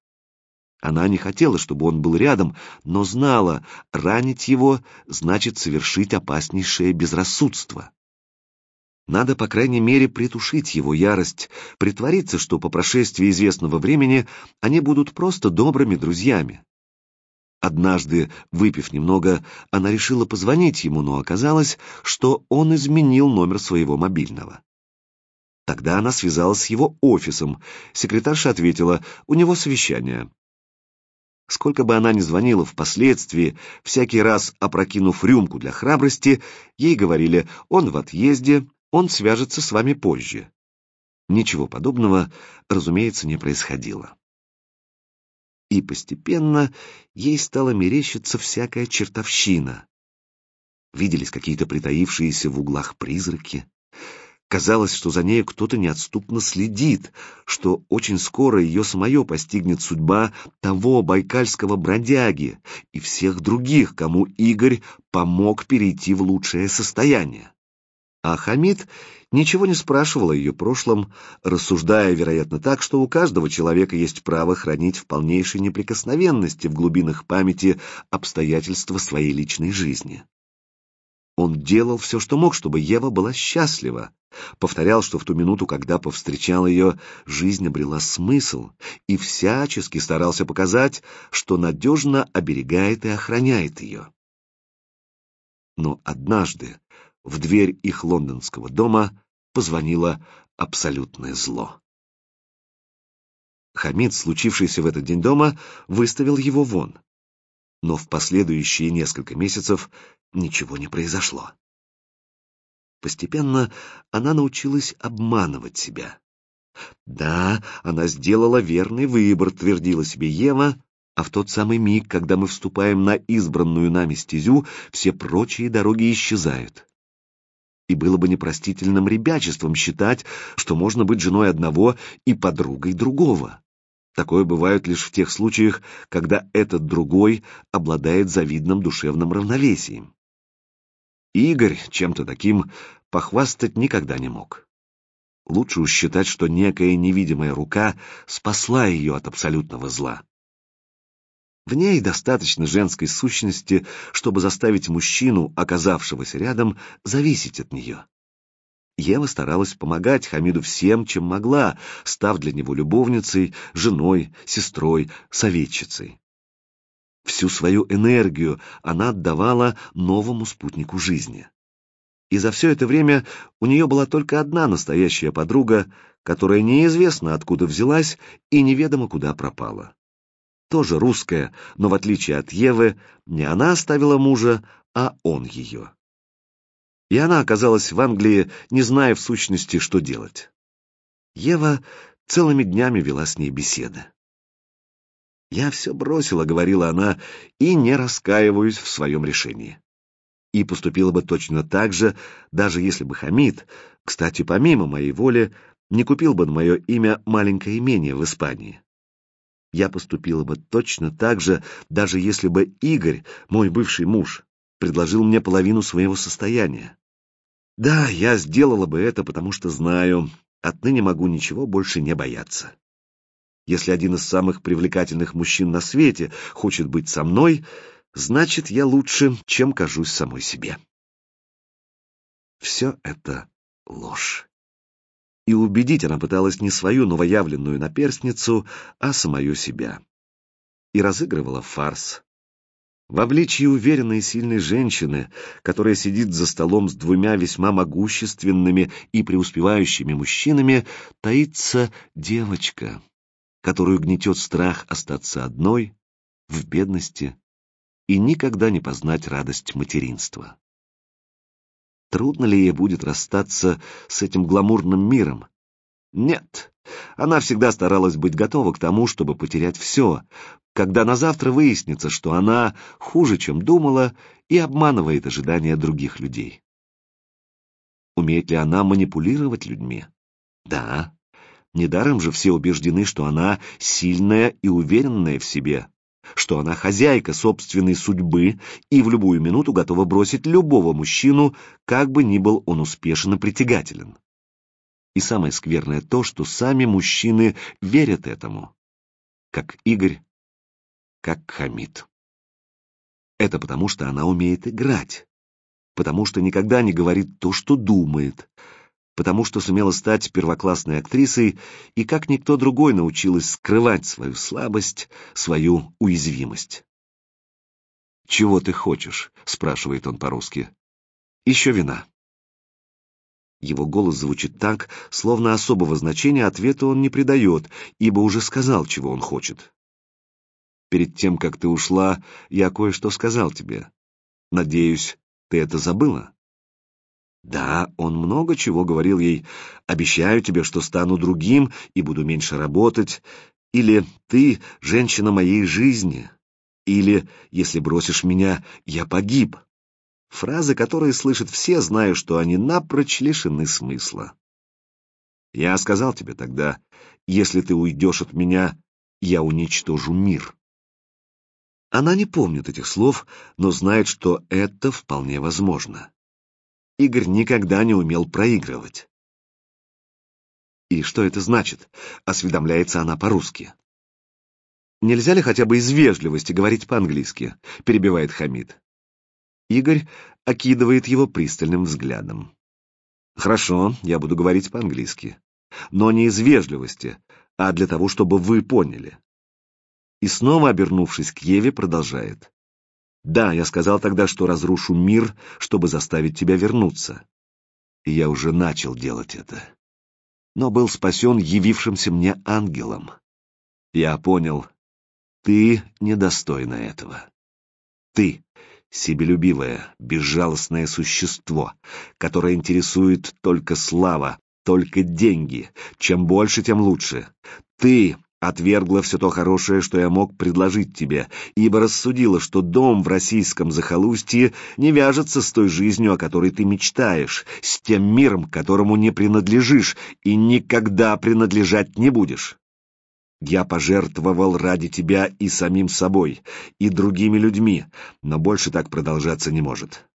Она не хотела, чтобы он был рядом, но знала, ранить его значит совершить опаснейшее безрассудство. Надо, по крайней мере, притушить его ярость, притвориться, что по прошествии известного времени они будут просто добрыми друзьями. Однажды, выпив немного, она решила позвонить ему, но оказалось, что он изменил номер своего мобильного. Тогда она связалась с его офисом. Секретарша ответила, у него совещание. Сколько бы она ни звонила впоследствии, всякий раз опрокинув рюмку для храбрости, ей говорили, он в отъезде, он свяжется с вами позже. Ничего подобного, разумеется, не происходило. И постепенно ей стало мерещиться всякая чертовщина. Виделись какие-то притаившиеся в углах призраки. Казалось, что за ней кто-то неотступно следит, что очень скоро ее самое постигнет судьба того байкальского бродяги и всех других, кому Игорь помог перейти в лучшее состояние. А Хамид ничего не спрашивал о ее прошлом, рассуждая, вероятно, так, что у каждого человека есть право хранить в полнейшей неприкосновенности в глубинах памяти обстоятельства своей личной жизни. Он делал все, что мог, чтобы Ева была счастлива. Повторял, что в ту минуту, когда повстречал ее, жизнь обрела смысл, и всячески старался показать, что надежно оберегает и охраняет ее. Но однажды в дверь их лондонского дома позвонило абсолютное зло. Хамид, случившийся в этот день дома, выставил его вон. Но в последующие несколько месяцев ничего не произошло. Постепенно она научилась обманывать себя. Да, она сделала верный выбор, твердила себе Ева, а в тот самый миг, когда мы вступаем на избранную нами стезю, все прочие дороги исчезают. И было бы непростительным ребячеством считать, что можно быть женой одного и подругой другого. Такое бывает лишь в тех случаях, когда этот другой обладает завидным душевным равновесием. Игорь чем-то таким похвастать никогда не мог. Лучше уж считать, что некая невидимая рука спасла ее от абсолютного зла. В ней достаточно женской сущности, чтобы заставить мужчину, оказавшегося рядом, зависеть от нее. Ева старалась помогать Хамиду всем, чем могла, став для него любовницей, женой, сестрой, советчицей. Всю свою энергию она отдавала новому спутнику жизни. И за все это время у нее была только одна настоящая подруга, которая неизвестно откуда взялась и неведомо куда пропала. Тоже русская, но в отличие от Евы, не она оставила мужа, а он ее. И она оказалась в Англии, не зная в сущности, что делать. Ева целыми днями вела с ней беседы. «Я все бросила», — говорила она, — «и не раскаиваюсь в своем решении». И поступила бы точно так же, даже если бы Хамид, кстати, помимо моей воли, не купил бы на мое имя маленькое имение в Испании. Я поступила бы точно так же, даже если бы Игорь, мой бывший муж, предложил мне половину своего состояния. Да, я сделала бы это, потому что знаю, отныне могу ничего больше не бояться. Если один из самых привлекательных мужчин на свете хочет быть со мной, значит, я лучше, чем кажусь самой себе. Все это ложь. И убедить она пыталась не свою новоявленную наперстницу, а самую себя. И разыгрывала фарс. В обличье уверенной и сильной женщины, которая сидит за столом с двумя весьма могущественными и преуспевающими мужчинами, таится девочка, которую гнетет страх остаться одной, в бедности и никогда не познать радость материнства. Трудно ли ей будет расстаться с этим гламурным миром? Нет, она всегда старалась быть готова к тому, чтобы потерять все, когда на завтра выяснится, что она хуже, чем думала, и обманывает ожидания других людей. Умеет ли она манипулировать людьми? Да, Недаром же все убеждены, что она сильная и уверенная в себе, что она хозяйка собственной судьбы и в любую минуту готова бросить любого мужчину, как бы ни был он успешен и притягателен. И самое скверное то, что сами мужчины верят этому, как Игорь, как Хамид. Это потому, что она умеет играть, потому что никогда не говорит то, что думает, потому что сумела стать первоклассной актрисой и как никто другой научилась скрывать свою слабость, свою уязвимость. «Чего ты хочешь?» — спрашивает он по-русски. «Еще вина». Его голос звучит так, словно особого значения ответу он не придает, ибо уже сказал, чего он хочет. «Перед тем, как ты ушла, я кое-что сказал тебе. Надеюсь, ты это забыла?» Да, он много чего говорил ей. «Обещаю тебе, что стану другим и буду меньше работать». Или «Ты — женщина моей жизни». Или «Если бросишь меня, я погиб». Фразы, которые слышат все, зная, что они напрочь лишены смысла. Я сказал тебе тогда, если ты уйдешь от меня, я уничтожу мир. Она не помнит этих слов, но знает, что это вполне возможно. Игорь никогда не умел проигрывать. «И что это значит?» — осведомляется она по-русски. «Нельзя ли хотя бы из вежливости говорить по-английски?» — перебивает Хамид. Игорь окидывает его пристальным взглядом. «Хорошо, я буду говорить по-английски. Но не из вежливости, а для того, чтобы вы поняли». И снова, обернувшись к Еве, продолжает. «Да, я сказал тогда, что разрушу мир, чтобы заставить тебя вернуться. И я уже начал делать это. Но был спасен явившимся мне ангелом. Я понял, ты недостойна этого. Ты себелюбивое, безжалостное существо, которое интересует только слава, только деньги. Чем больше, тем лучше. Ты отвергла все то хорошее, что я мог предложить тебе, ибо рассудила, что дом в российском захолустье не вяжется с той жизнью, о которой ты мечтаешь, с тем миром, которому не принадлежишь и никогда принадлежать не будешь. Я пожертвовал ради тебя и самим собой, и другими людьми, но больше так продолжаться не может.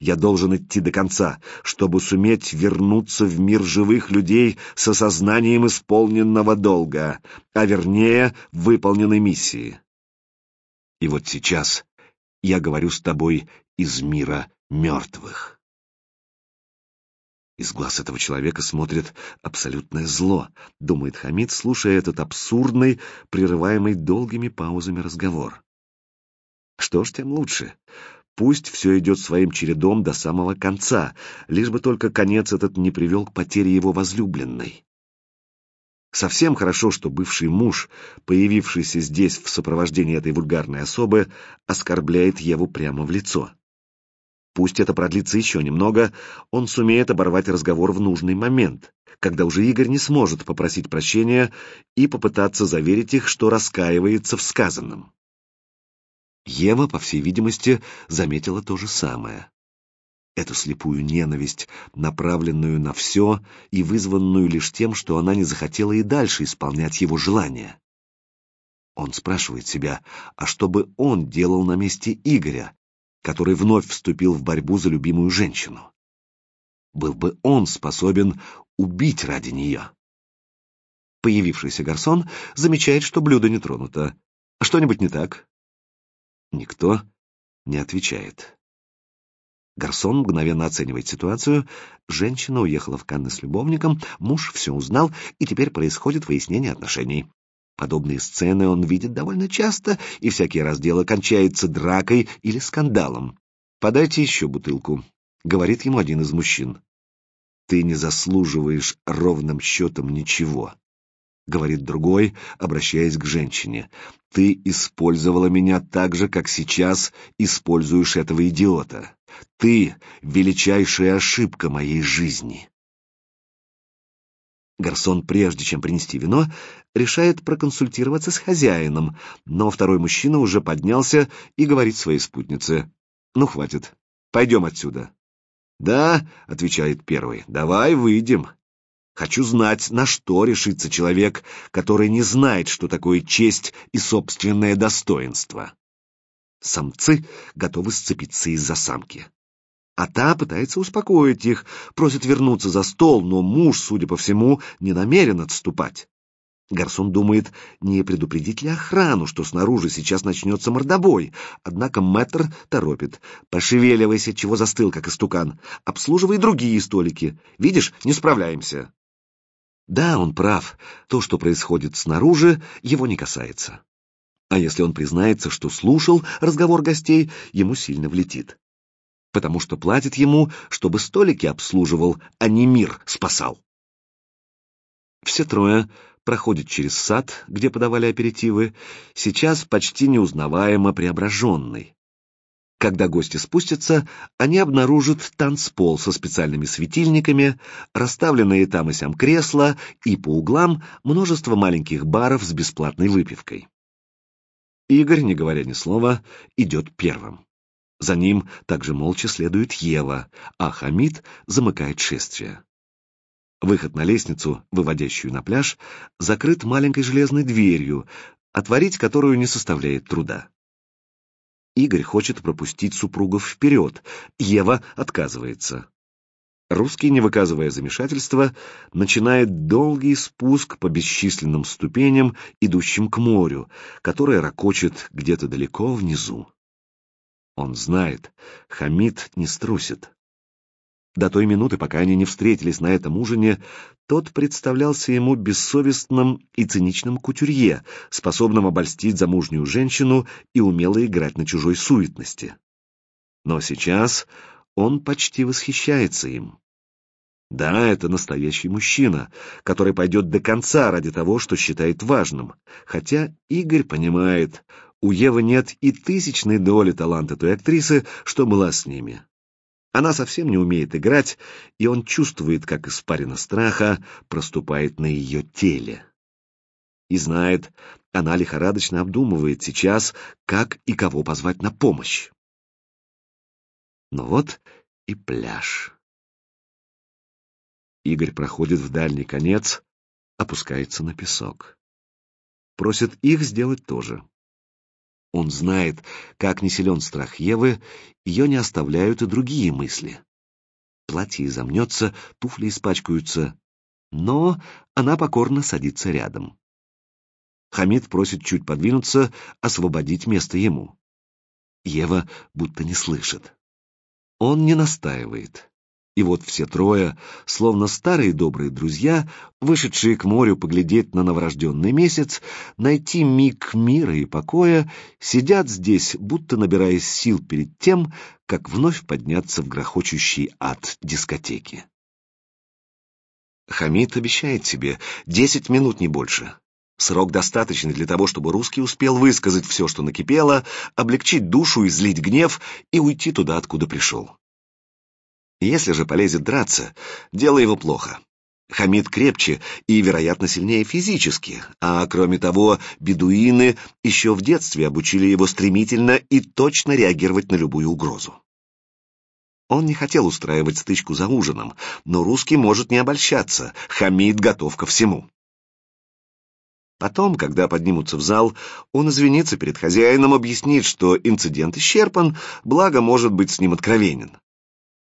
Я должен идти до конца, чтобы суметь вернуться в мир живых людей с осознанием исполненного долга, а вернее, выполненной миссии. И вот сейчас я говорю с тобой из мира мертвых. Из глаз этого человека смотрит абсолютное зло, думает Хамид, слушая этот абсурдный, прерываемый долгими паузами разговор. Что ж, тем лучше. Пусть все идет своим чередом до самого конца, лишь бы только конец этот не привел к потере его возлюбленной. Совсем хорошо, что бывший муж, появившийся здесь в сопровождении этой вульгарной особы, оскорбляет Еву прямо в лицо. Пусть это продлится еще немного, он сумеет оборвать разговор в нужный момент, когда уже Игорь не сможет попросить прощения и попытаться заверить их, что раскаивается в сказанном. Ева, по всей видимости, заметила то же самое. Эту слепую ненависть, направленную на все и вызванную лишь тем, что она не захотела и дальше исполнять его желания. Он спрашивает себя, а что бы он делал на месте Игоря, который вновь вступил в борьбу за любимую женщину. Был бы он способен убить ради нее. Появившийся гарсон замечает, что блюдо не тронуто. Что-нибудь не так? Никто не отвечает. Гарсон мгновенно оценивает ситуацию. Женщина уехала в Канны с любовником, муж все узнал, и теперь происходит выяснение отношений. Подобные сцены он видит довольно часто, и всякий раз дело кончается дракой или скандалом. «Подайте еще бутылку», — говорит ему один из мужчин. «Ты не заслуживаешь ровным счетом ничего», — говорит другой, обращаясь к женщине. «Ты использовала меня так же, как сейчас используешь этого идиота. Ты — величайшая ошибка моей жизни». Гарсон, прежде чем принести вино, решает проконсультироваться с хозяином, но второй мужчина уже поднялся и говорит своей спутнице. «Ну, хватит. Пойдем отсюда». «Да», — отвечает первый, — «давай выйдем. Хочу знать, на что решится человек, который не знает, что такое честь и собственное достоинство». Самцы готовы сцепиться из-за самки а та пытается успокоить их, просит вернуться за стол, но муж, судя по всему, не намерен отступать. Гарсон думает, не предупредить ли охрану, что снаружи сейчас начнется мордобой, однако мэтр торопит. «Пошевеливайся, чего застыл, как истукан. Обслуживай другие столики. Видишь, не справляемся». Да, он прав. То, что происходит снаружи, его не касается. А если он признается, что слушал разговор гостей, ему сильно влетит потому что платит ему, чтобы столики обслуживал, а не мир спасал. Все трое проходят через сад, где подавали аперитивы, сейчас почти неузнаваемо преображенный. Когда гости спустятся, они обнаружат танцпол со специальными светильниками, расставленные там и сям кресла и по углам множество маленьких баров с бесплатной выпивкой. Игорь, не говоря ни слова, идет первым. За ним также молча следует Ева, а Хамид замыкает шествие. Выход на лестницу, выводящую на пляж, закрыт маленькой железной дверью, отворить которую не составляет труда. Игорь хочет пропустить супругов вперед, Ева отказывается. Русский, не выказывая замешательства, начинает долгий спуск по бесчисленным ступеням, идущим к морю, которое ракочет где-то далеко внизу. Он знает, Хамид не струсит. До той минуты, пока они не встретились на этом ужине, тот представлялся ему бессовестным и циничным кутюрье, способным обольстить замужнюю женщину и умело играть на чужой суетности. Но сейчас он почти восхищается им. Да, это настоящий мужчина, который пойдет до конца ради того, что считает важным. Хотя Игорь понимает, у Евы нет и тысячной доли таланта той актрисы, что была с ними. Она совсем не умеет играть, и он чувствует, как испарина страха проступает на ее теле. И знает, она лихорадочно обдумывает сейчас, как и кого позвать на помощь. Ну вот и пляж. Игорь проходит в дальний конец, опускается на песок. Просит их сделать то же. Он знает, как не силен страх Евы, ее не оставляют и другие мысли. Платье изомнется, туфли испачкаются, но она покорно садится рядом. Хамид просит чуть подвинуться, освободить место ему. Ева будто не слышит. Он не настаивает. И вот все трое, словно старые добрые друзья, вышедшие к морю поглядеть на новорожденный месяц, найти миг мира и покоя, сидят здесь, будто набираясь сил перед тем, как вновь подняться в грохочущий ад дискотеки. Хамид обещает себе десять минут, не больше. Срок достаточный для того, чтобы русский успел высказать все, что накипело, облегчить душу, излить гнев и уйти туда, откуда пришел. Если же полезет драться, дело его плохо. Хамид крепче и, вероятно, сильнее физически, а кроме того, бедуины еще в детстве обучили его стремительно и точно реагировать на любую угрозу. Он не хотел устраивать стычку за ужином, но русский может не обольщаться, Хамид готов ко всему. Потом, когда поднимутся в зал, он извинится перед хозяином, объяснит, что инцидент исчерпан, благо может быть с ним откровенен.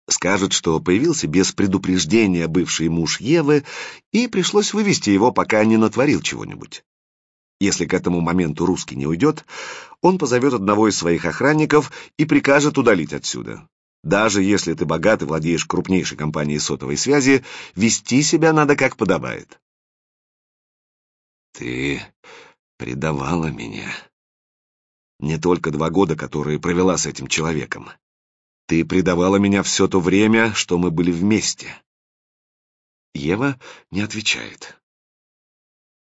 Скажет, что появился без предупреждения бывший муж Евы, и пришлось вывести его, пока не натворил чего-нибудь. Если к этому моменту русский не уйдет, он позовет одного из своих охранников и прикажет удалить отсюда. Даже если ты богат и владеешь крупнейшей компанией сотовой связи, вести себя надо как подобает. Ты предавала меня. Не только два года, которые провела с этим человеком. Ты предавала меня все то время, что мы были вместе. Ева не отвечает.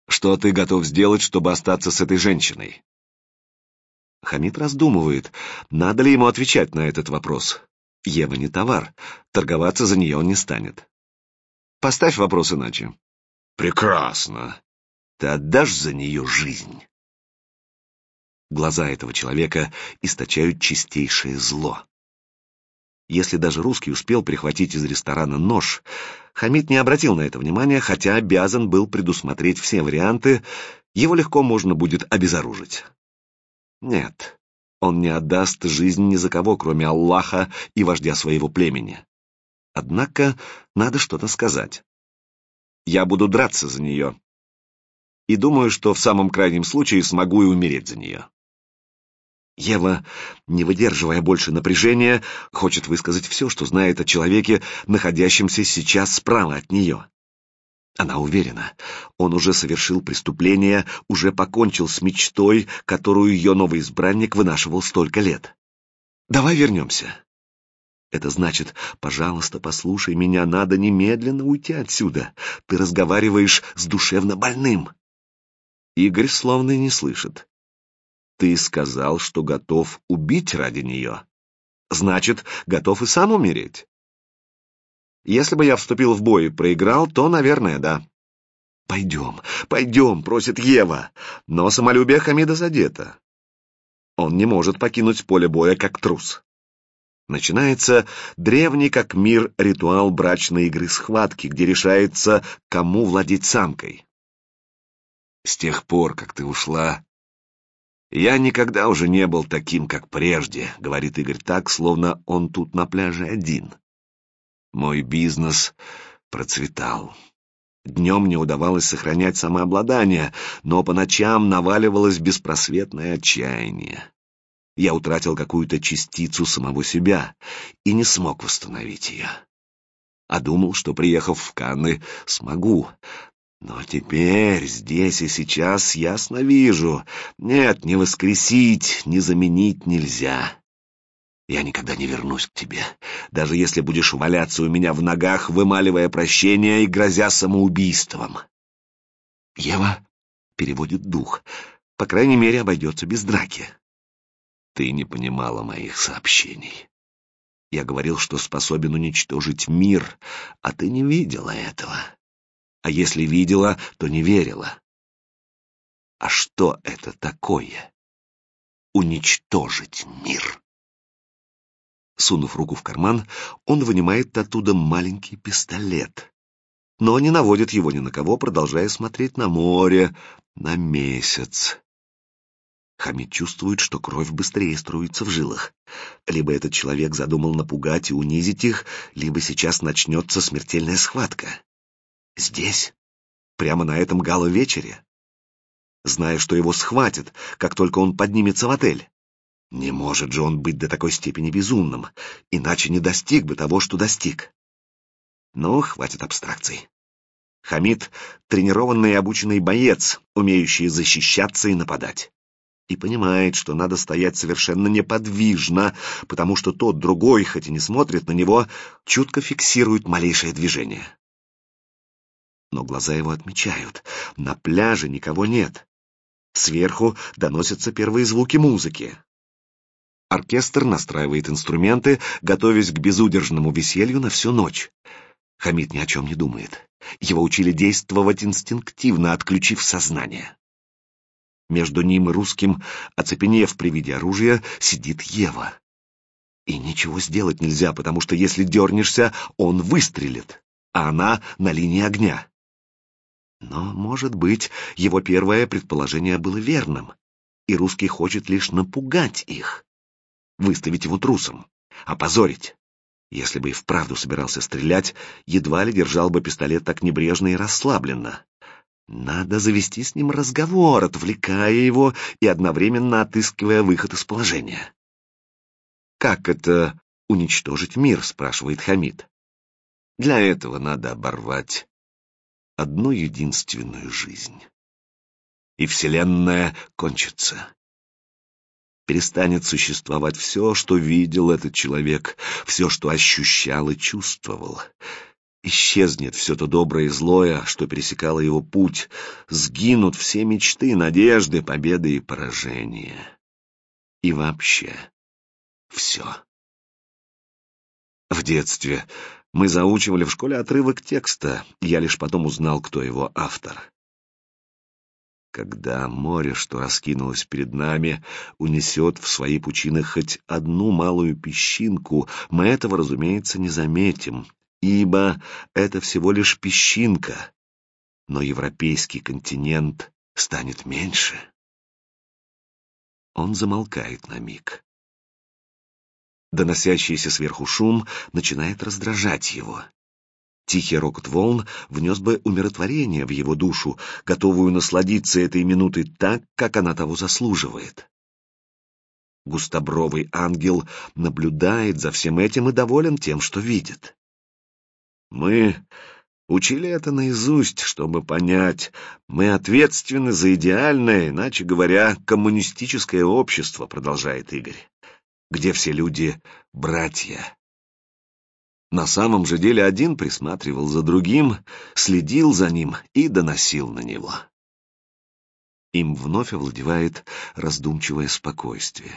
Что ты готов сделать, чтобы остаться с этой женщиной? Хамид раздумывает, надо ли ему отвечать на этот вопрос. Ева не товар, торговаться за нее он не станет. Поставь вопрос иначе. Прекрасно. Ты отдашь за нее жизнь. Глаза этого человека источают чистейшее зло. Если даже русский успел прихватить из ресторана нож, Хамид не обратил на это внимания, хотя обязан был предусмотреть все варианты, его легко можно будет обезоружить. Нет, он не отдаст жизнь ни за кого, кроме Аллаха и вождя своего племени. Однако надо что-то сказать. Я буду драться за нее. И думаю, что в самом крайнем случае смогу и умереть за нее. Ева, не выдерживая больше напряжения, хочет высказать все, что знает о человеке, находящемся сейчас справа от нее. Она уверена, он уже совершил преступление, уже покончил с мечтой, которую ее новый избранник вынашивал столько лет. Давай вернемся. Это значит, пожалуйста, послушай меня, надо немедленно уйти отсюда. Ты разговариваешь с душевно больным. Игорь словно не слышит. Ты сказал, что готов убить ради нее. Значит, готов и сам умереть. Если бы я вступил в бой и проиграл, то, наверное, да. «Пойдем, пойдем», — просит Ева, но самолюбие Хамида задето. Он не может покинуть поле боя как трус. Начинается древний как мир ритуал брачной игры схватки, где решается, кому владеть самкой. С тех пор, как ты ушла, «Я никогда уже не был таким, как прежде», — говорит Игорь так, словно он тут на пляже один. «Мой бизнес процветал. Днем мне удавалось сохранять самообладание, но по ночам наваливалось беспросветное отчаяние. Я утратил какую-то частицу самого себя и не смог восстановить ее. А думал, что, приехав в Канны, смогу. Но теперь, здесь и сейчас, ясно вижу. Нет, не воскресить, не заменить нельзя. Я никогда не вернусь к тебе, даже если будешь валяться у меня в ногах, вымаливая прощение и грозя самоубийством. Ева переводит дух. По крайней мере, обойдется без драки. Ты не понимала моих сообщений. Я говорил, что способен уничтожить мир, а ты не видела этого. А если видела, то не верила. А что это такое? Уничтожить мир. Сунув руку в карман, он вынимает оттуда маленький пистолет. Но не наводит его ни на кого, продолжая смотреть на море, на месяц. Хамид чувствует, что кровь быстрее струится в жилах. Либо этот человек задумал напугать и унизить их, либо сейчас начнется смертельная схватка. Здесь? Прямо на этом гала-вечере? Зная, что его схватят, как только он поднимется в отель. Не может же он быть до такой степени безумным, иначе не достиг бы того, что достиг. Но хватит абстракций. Хамид — тренированный и обученный боец, умеющий защищаться и нападать. И понимает, что надо стоять совершенно неподвижно, потому что тот другой, хоть и не смотрит на него, чутко фиксирует малейшее движение. Но глаза его отмечают. На пляже никого нет. Сверху доносятся первые звуки музыки. Оркестр настраивает инструменты, готовясь к безудержному веселью на всю ночь. Хамид ни о чем не думает. Его учили действовать инстинктивно, отключив сознание. Между ним и русским, оцепенев при виде оружия, сидит Ева. И ничего сделать нельзя, потому что если дернешься, он выстрелит, а она на линии огня. Но, может быть, его первое предположение было верным, и русский хочет лишь напугать их выставить его трусом, опозорить. Если бы и вправду собирался стрелять, едва ли держал бы пистолет так небрежно и расслабленно. Надо завести с ним разговор, отвлекая его и одновременно отыскивая выход из положения. «Как это уничтожить мир?» — спрашивает Хамид. «Для этого надо оборвать одну единственную жизнь. И Вселенная кончится перестанет существовать все, что видел этот человек, все, что ощущал и чувствовал. Исчезнет все то доброе и злое, что пересекало его путь, сгинут все мечты, надежды, победы и поражения. И вообще все. В детстве мы заучивали в школе отрывок текста, я лишь потом узнал, кто его автор когда море, что раскинулось перед нами, унесет в свои пучины хоть одну малую песчинку, мы этого, разумеется, не заметим, ибо это всего лишь песчинка, но европейский континент станет меньше. Он замолкает на миг. Доносящийся сверху шум начинает раздражать его. Тихий рокот волн внес бы умиротворение в его душу, готовую насладиться этой минутой так, как она того заслуживает. Густобровый ангел наблюдает за всем этим и доволен тем, что видит. Мы учили это наизусть, чтобы понять, мы ответственны за идеальное, иначе говоря, коммунистическое общество, продолжает Игорь, где все люди — братья. На самом же деле один присматривал за другим, следил за ним и доносил на него. Им вновь овладевает раздумчивое спокойствие.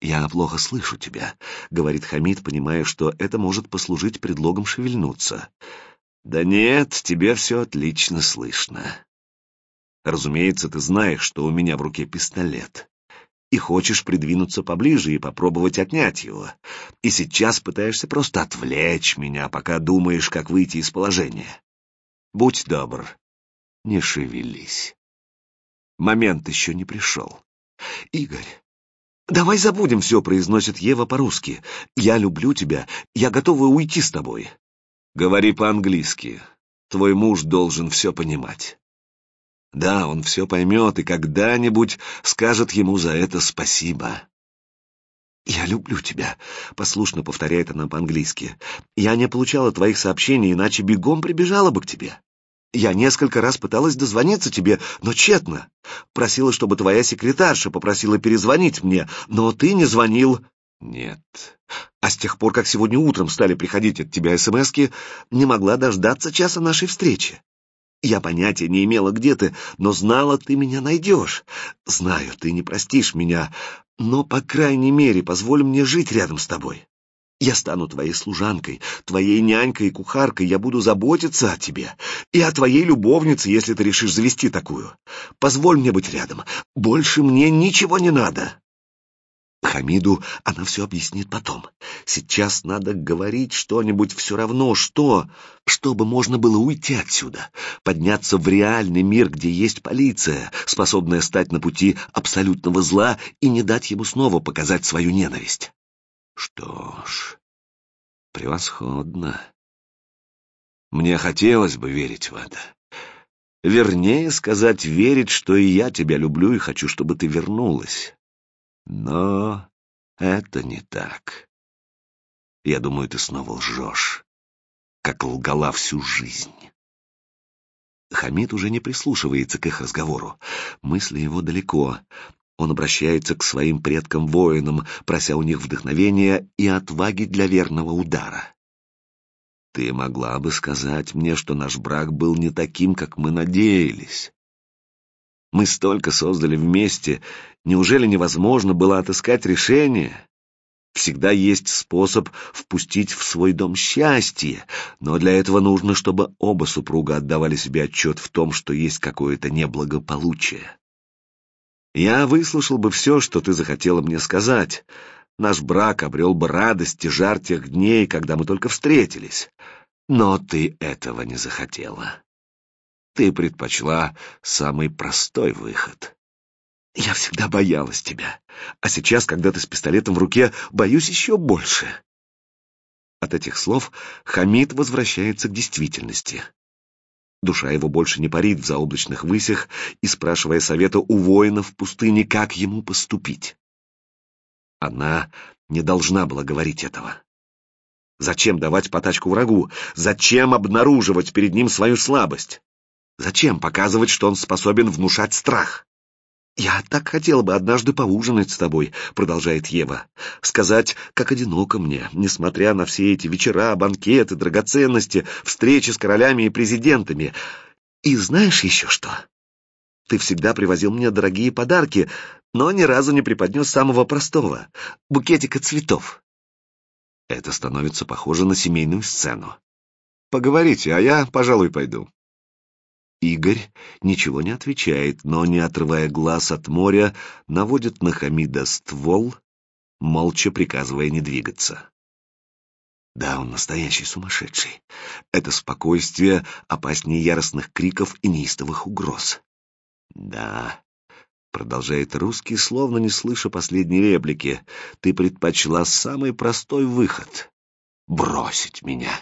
«Я плохо слышу тебя», — говорит Хамид, понимая, что это может послужить предлогом шевельнуться. «Да нет, тебе все отлично слышно. Разумеется, ты знаешь, что у меня в руке пистолет и хочешь придвинуться поближе и попробовать отнять его. И сейчас пытаешься просто отвлечь меня, пока думаешь, как выйти из положения. Будь добр, не шевелись. Момент еще не пришел. Игорь, давай забудем все, произносит Ева по-русски. Я люблю тебя, я готова уйти с тобой. Говори по-английски. Твой муж должен все понимать. Да, он все поймет и когда-нибудь скажет ему за это спасибо. «Я люблю тебя», — послушно повторяет она по-английски. «Я не получала твоих сообщений, иначе бегом прибежала бы к тебе. Я несколько раз пыталась дозвониться тебе, но тщетно. Просила, чтобы твоя секретарша попросила перезвонить мне, но ты не звонил». «Нет». А с тех пор, как сегодня утром стали приходить от тебя СМСки, не могла дождаться часа нашей встречи. Я понятия не имела, где ты, но знала, ты меня найдешь. Знаю, ты не простишь меня, но, по крайней мере, позволь мне жить рядом с тобой. Я стану твоей служанкой, твоей нянькой и кухаркой, я буду заботиться о тебе. И о твоей любовнице, если ты решишь завести такую. Позволь мне быть рядом. Больше мне ничего не надо. Хамиду она все объяснит потом. Сейчас надо говорить что-нибудь все равно, что, чтобы можно было уйти отсюда, подняться в реальный мир, где есть полиция, способная стать на пути абсолютного зла и не дать ему снова показать свою ненависть. Что ж, превосходно. Мне хотелось бы верить в это. Вернее сказать, верить, что и я тебя люблю и хочу, чтобы ты вернулась. Но это не так. Я думаю, ты снова лжешь, как лгала всю жизнь. Хамид уже не прислушивается к их разговору. Мысли его далеко. Он обращается к своим предкам-воинам, прося у них вдохновения и отваги для верного удара. Ты могла бы сказать мне, что наш брак был не таким, как мы надеялись. Мы столько создали вместе. Неужели невозможно было отыскать решение? Всегда есть способ впустить в свой дом счастье, но для этого нужно, чтобы оба супруга отдавали себе отчет в том, что есть какое-то неблагополучие. Я выслушал бы все, что ты захотела мне сказать. Наш брак обрел бы радость и жар тех дней, когда мы только встретились. Но ты этого не захотела. Ты предпочла самый простой выход. Я всегда боялась тебя, а сейчас, когда ты с пистолетом в руке, боюсь еще больше. От этих слов Хамид возвращается к действительности. Душа его больше не парит в заоблачных высях и спрашивая совета у воинов в пустыне, как ему поступить. Она не должна была говорить этого. Зачем давать потачку врагу? Зачем обнаруживать перед ним свою слабость? Зачем показывать, что он способен внушать страх? «Я так хотела бы однажды поужинать с тобой», — продолжает Ева. «Сказать, как одиноко мне, несмотря на все эти вечера, банкеты, драгоценности, встречи с королями и президентами. И знаешь еще что? Ты всегда привозил мне дорогие подарки, но ни разу не преподнес самого простого — букетика цветов». Это становится похоже на семейную сцену. «Поговорите, а я, пожалуй, пойду». Игорь ничего не отвечает, но, не отрывая глаз от моря, наводит на Хамида ствол, молча приказывая не двигаться. Да, он настоящий сумасшедший. Это спокойствие опаснее яростных криков и неистовых угроз. Да, продолжает русский, словно не слыша последней реплики, ты предпочла самый простой выход — бросить меня.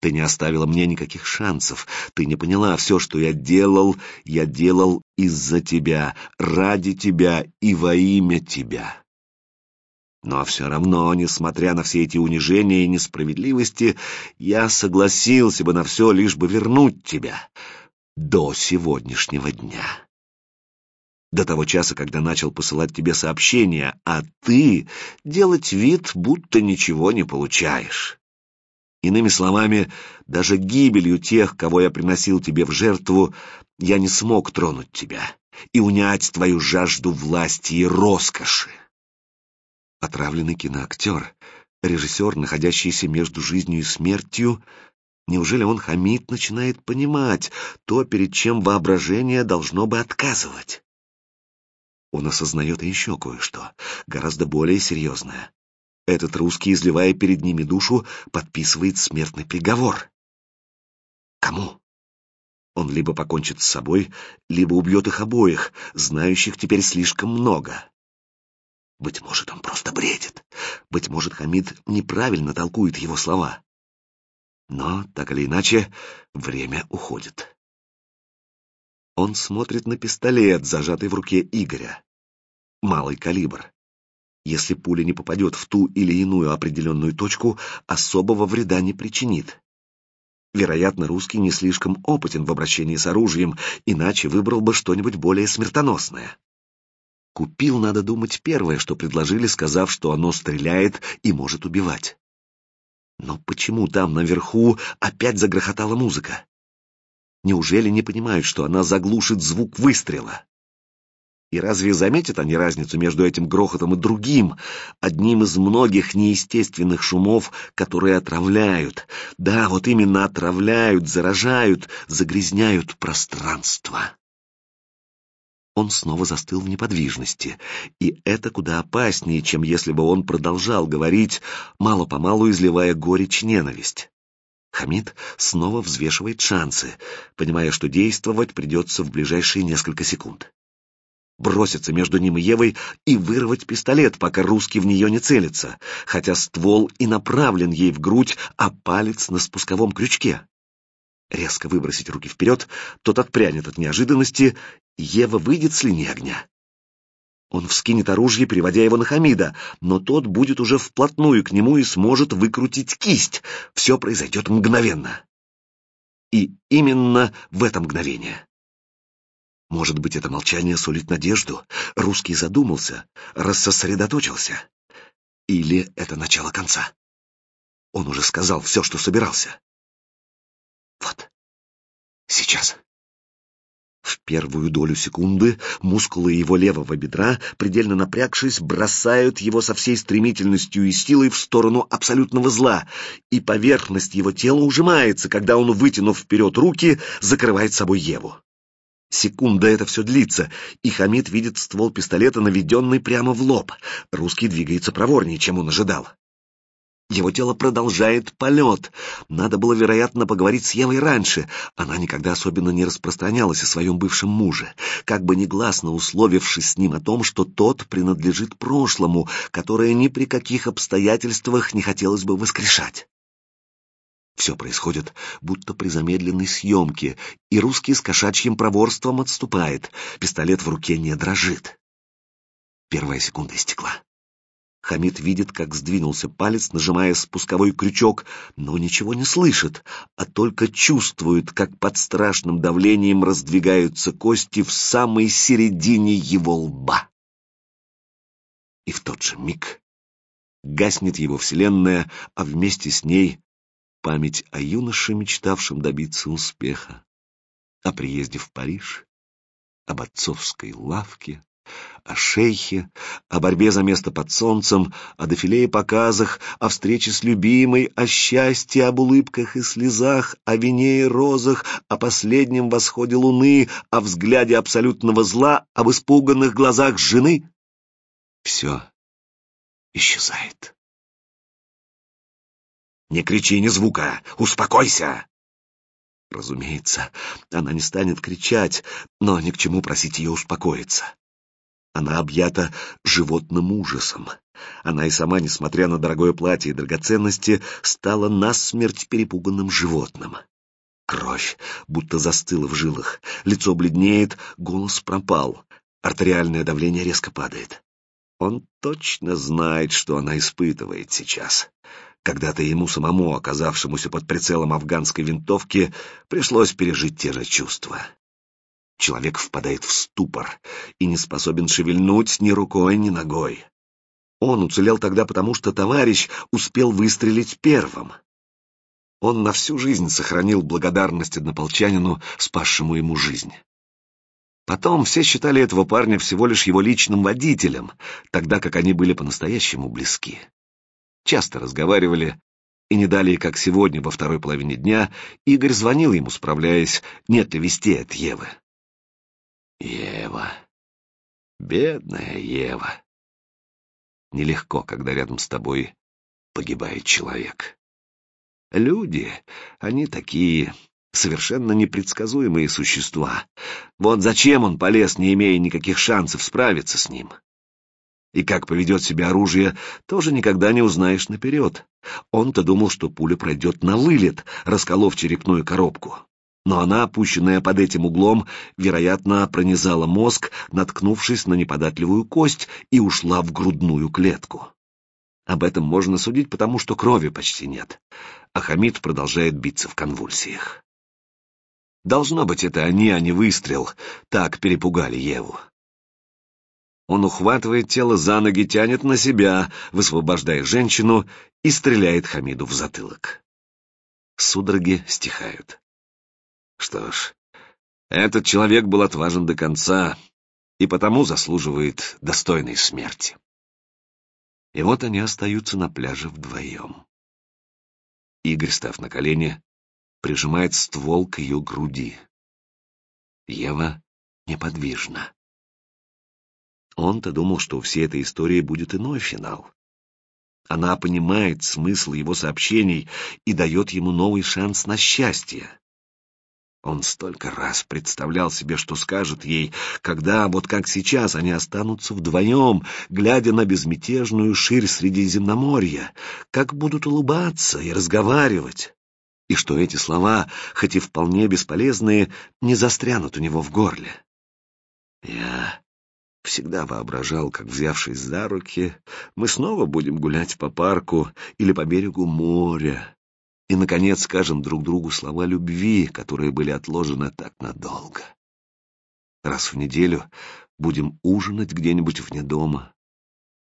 Ты не оставила мне никаких шансов. Ты не поняла, все, что я делал, я делал из-за тебя, ради тебя и во имя тебя. Но все равно, несмотря на все эти унижения и несправедливости, я согласился бы на все, лишь бы вернуть тебя до сегодняшнего дня. До того часа, когда начал посылать тебе сообщения, а ты делать вид, будто ничего не получаешь. Иными словами, даже гибелью тех, кого я приносил тебе в жертву, я не смог тронуть тебя и унять твою жажду власти и роскоши. Отравленный киноактер, режиссер, находящийся между жизнью и смертью, неужели он хамит начинает понимать то, перед чем воображение должно бы отказывать? Он осознает еще кое-что, гораздо более серьезное. Этот русский, изливая перед ними душу, подписывает смертный приговор. Кому? Он либо покончит с собой, либо убьет их обоих, знающих теперь слишком много. Быть может, он просто бредит. Быть может, Хамид неправильно толкует его слова. Но, так или иначе, время уходит. Он смотрит на пистолет, зажатый в руке Игоря. Малый калибр. Если пуля не попадет в ту или иную определенную точку, особого вреда не причинит. Вероятно, русский не слишком опытен в обращении с оружием, иначе выбрал бы что-нибудь более смертоносное. Купил, надо думать, первое, что предложили, сказав, что оно стреляет и может убивать. Но почему там наверху опять загрохотала музыка? Неужели не понимают, что она заглушит звук выстрела? И разве заметят они разницу между этим грохотом и другим, одним из многих неестественных шумов, которые отравляют, да, вот именно отравляют, заражают, загрязняют пространство? Он снова застыл в неподвижности, и это куда опаснее, чем если бы он продолжал говорить, мало-помалу изливая горечь ненависть. Хамид снова взвешивает шансы, понимая, что действовать придется в ближайшие несколько секунд. Броситься между ним и Евой и вырвать пистолет, пока русский в нее не целится, хотя ствол и направлен ей в грудь, а палец на спусковом крючке. Резко выбросить руки вперед, тот отпрянет от неожиданности, Ева выйдет с линии огня. Он вскинет оружие, переводя его на Хамида, но тот будет уже вплотную к нему и сможет выкрутить кисть. Все произойдет мгновенно. И именно в это мгновение. Может быть, это молчание сулит надежду. Русский задумался, рассосредоточился. Или это начало конца. Он уже сказал все, что собирался. Вот. Сейчас. В первую долю секунды мускулы его левого бедра, предельно напрягшись, бросают его со всей стремительностью и силой в сторону абсолютного зла, и поверхность его тела ужимается, когда он, вытянув вперед руки, закрывает собой Еву. Секунда это все длится, и Хамид видит ствол пистолета, наведенный прямо в лоб. Русский двигается проворнее, чем он ожидал. Его тело продолжает полет. Надо было, вероятно, поговорить с Евой раньше. Она никогда особенно не распространялась о своем бывшем муже, как бы негласно условившись с ним о том, что тот принадлежит прошлому, которое ни при каких обстоятельствах не хотелось бы воскрешать. Все происходит, будто при замедленной съемке, и русский с кошачьим проворством отступает, пистолет в руке не дрожит. Первая секунда истекла. Хамид видит, как сдвинулся палец, нажимая спусковой крючок, но ничего не слышит, а только чувствует, как под страшным давлением раздвигаются кости в самой середине его лба. И в тот же миг гаснет его вселенная, а вместе с ней память о юноше, мечтавшем добиться успеха, о приезде в Париж, об отцовской лавке, о шейхе, о борьбе за место под солнцем, о дефиле и показах, о встрече с любимой, о счастье, об улыбках и слезах, о вине и розах, о последнем восходе луны, о взгляде абсолютного зла, об испуганных глазах жены. Все исчезает. «Не кричи ни звука! Успокойся!» Разумеется, она не станет кричать, но ни к чему просить ее успокоиться. Она объята животным ужасом. Она и сама, несмотря на дорогое платье и драгоценности, стала насмерть перепуганным животным. Кровь будто застыла в жилах, лицо бледнеет, голос пропал, артериальное давление резко падает. Он точно знает, что она испытывает сейчас. Когда-то ему самому, оказавшемуся под прицелом афганской винтовки, пришлось пережить те же чувства. Человек впадает в ступор и не способен шевельнуть ни рукой, ни ногой. Он уцелел тогда потому, что товарищ успел выстрелить первым. Он на всю жизнь сохранил благодарность однополчанину, спасшему ему жизнь. Потом все считали этого парня всего лишь его личным водителем, тогда как они были по-настоящему близки. Часто разговаривали, и не далее, как сегодня, во второй половине дня, Игорь звонил ему, справляясь, нет ли вести от Евы. Ева. Бедная Ева. Нелегко, когда рядом с тобой погибает человек. Люди, они такие совершенно непредсказуемые существа. Вот зачем он полез, не имея никаких шансов справиться с ним? И как поведет себя оружие, тоже никогда не узнаешь наперед. Он-то думал, что пуля пройдет на вылет, расколов черепную коробку. но она, опущенная под этим углом, вероятно, пронизала мозг, наткнувшись на неподатливую кость, и ушла в грудную клетку. Об этом можно судить, потому что крови почти нет, а Хамид продолжает биться в конвульсиях. Должно быть, это они, а не выстрел, так перепугали Еву. Он ухватывает тело за ноги, тянет на себя, высвобождая женщину и стреляет Хамиду в затылок. Судороги стихают. Что ж, этот человек был отважен до конца и потому заслуживает достойной смерти. И вот они остаются на пляже вдвоем. Игорь, став на колени, прижимает ствол к ее груди. Ева неподвижна. Он-то думал, что у всей этой истории будет иной финал. Она понимает смысл его сообщений и дает ему новый шанс на счастье. Он столько раз представлял себе, что скажет ей, когда, вот как сейчас, они останутся вдвоем, глядя на безмятежную ширь Средиземноморья, как будут улыбаться и разговаривать, и что эти слова, хоть и вполне бесполезные, не застрянут у него в горле. Я всегда воображал, как, взявшись за руки, мы снова будем гулять по парку или по берегу моря, и, наконец, скажем друг другу слова любви, которые были отложены так надолго. Раз в неделю будем ужинать где-нибудь вне дома,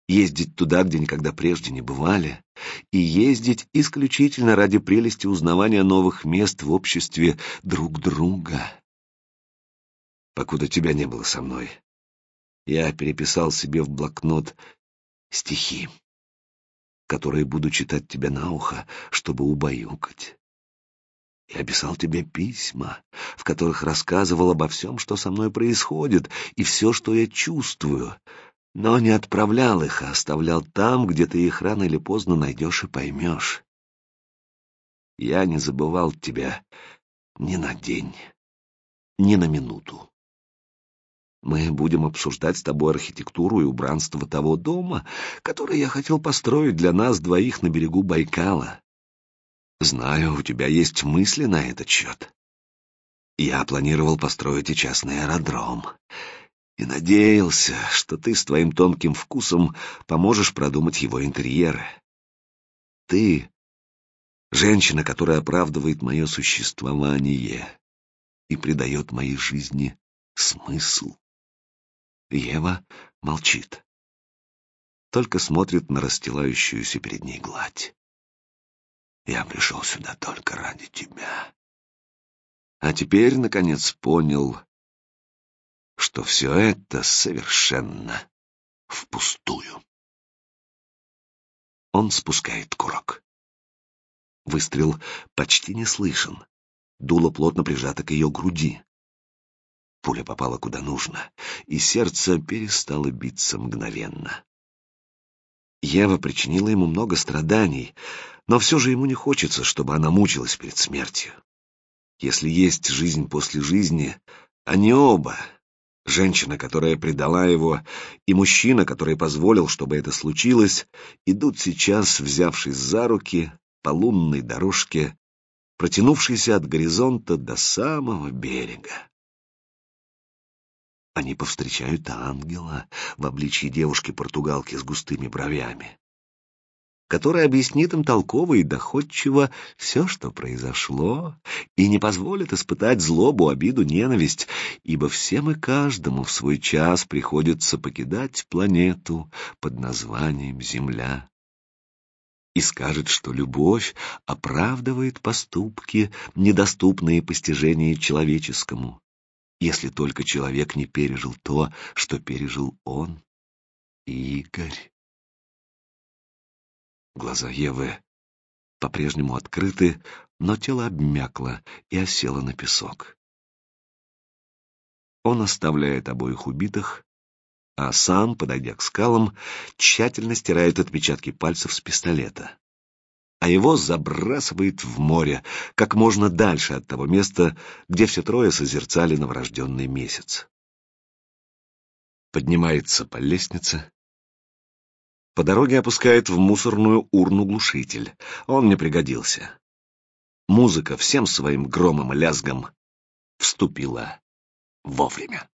ездить туда, где никогда прежде не бывали, и ездить исключительно ради прелести узнавания новых мест в обществе друг друга. Покуда тебя не было со мной, я переписал себе в блокнот стихи которые буду читать тебе на ухо, чтобы убаюкать. Я писал тебе письма, в которых рассказывал обо всем, что со мной происходит, и все, что я чувствую, но не отправлял их, а оставлял там, где ты их рано или поздно найдешь и поймешь. Я не забывал тебя ни на день, ни на минуту. Мы будем обсуждать с тобой архитектуру и убранство того дома, который я хотел построить для нас двоих на берегу Байкала. Знаю, у тебя есть мысли на этот счет. Я планировал построить и частный аэродром. И надеялся, что ты с твоим тонким вкусом поможешь продумать его интерьеры. Ты — женщина, которая оправдывает мое существование и придает моей жизни смысл. Ева молчит. Только смотрит на расстилающуюся перед ней гладь. Я пришел сюда только ради тебя. А теперь, наконец, понял, что все это совершенно впустую. Он спускает курок. Выстрел почти не слышен. Дуло плотно прижато к ее груди. Пуля попала куда нужно, и сердце перестало биться мгновенно. Ева причинила ему много страданий, но все же ему не хочется, чтобы она мучилась перед смертью. Если есть жизнь после жизни, они оба, женщина, которая предала его, и мужчина, который позволил, чтобы это случилось, идут сейчас, взявшись за руки, по лунной дорожке, протянувшейся от горизонта до самого берега. Они повстречают ангела в обличье девушки-португалки с густыми бровями, которая объяснит им толково и доходчиво все, что произошло, и не позволит испытать злобу, обиду, ненависть, ибо всем и каждому в свой час приходится покидать планету под названием Земля. И скажет, что любовь оправдывает поступки, недоступные постижению человеческому, если только человек не пережил то, что пережил он, Игорь. Глаза Евы по-прежнему открыты, но тело обмякло и осело на песок. Он оставляет обоих убитых, а сам, подойдя к скалам, тщательно стирает отпечатки пальцев с пистолета а его забрасывает в море, как можно дальше от того места, где все трое созерцали новорожденный месяц. Поднимается по лестнице. По дороге опускает в мусорную урну глушитель. Он мне пригодился. Музыка всем своим громом и лязгом вступила вовремя.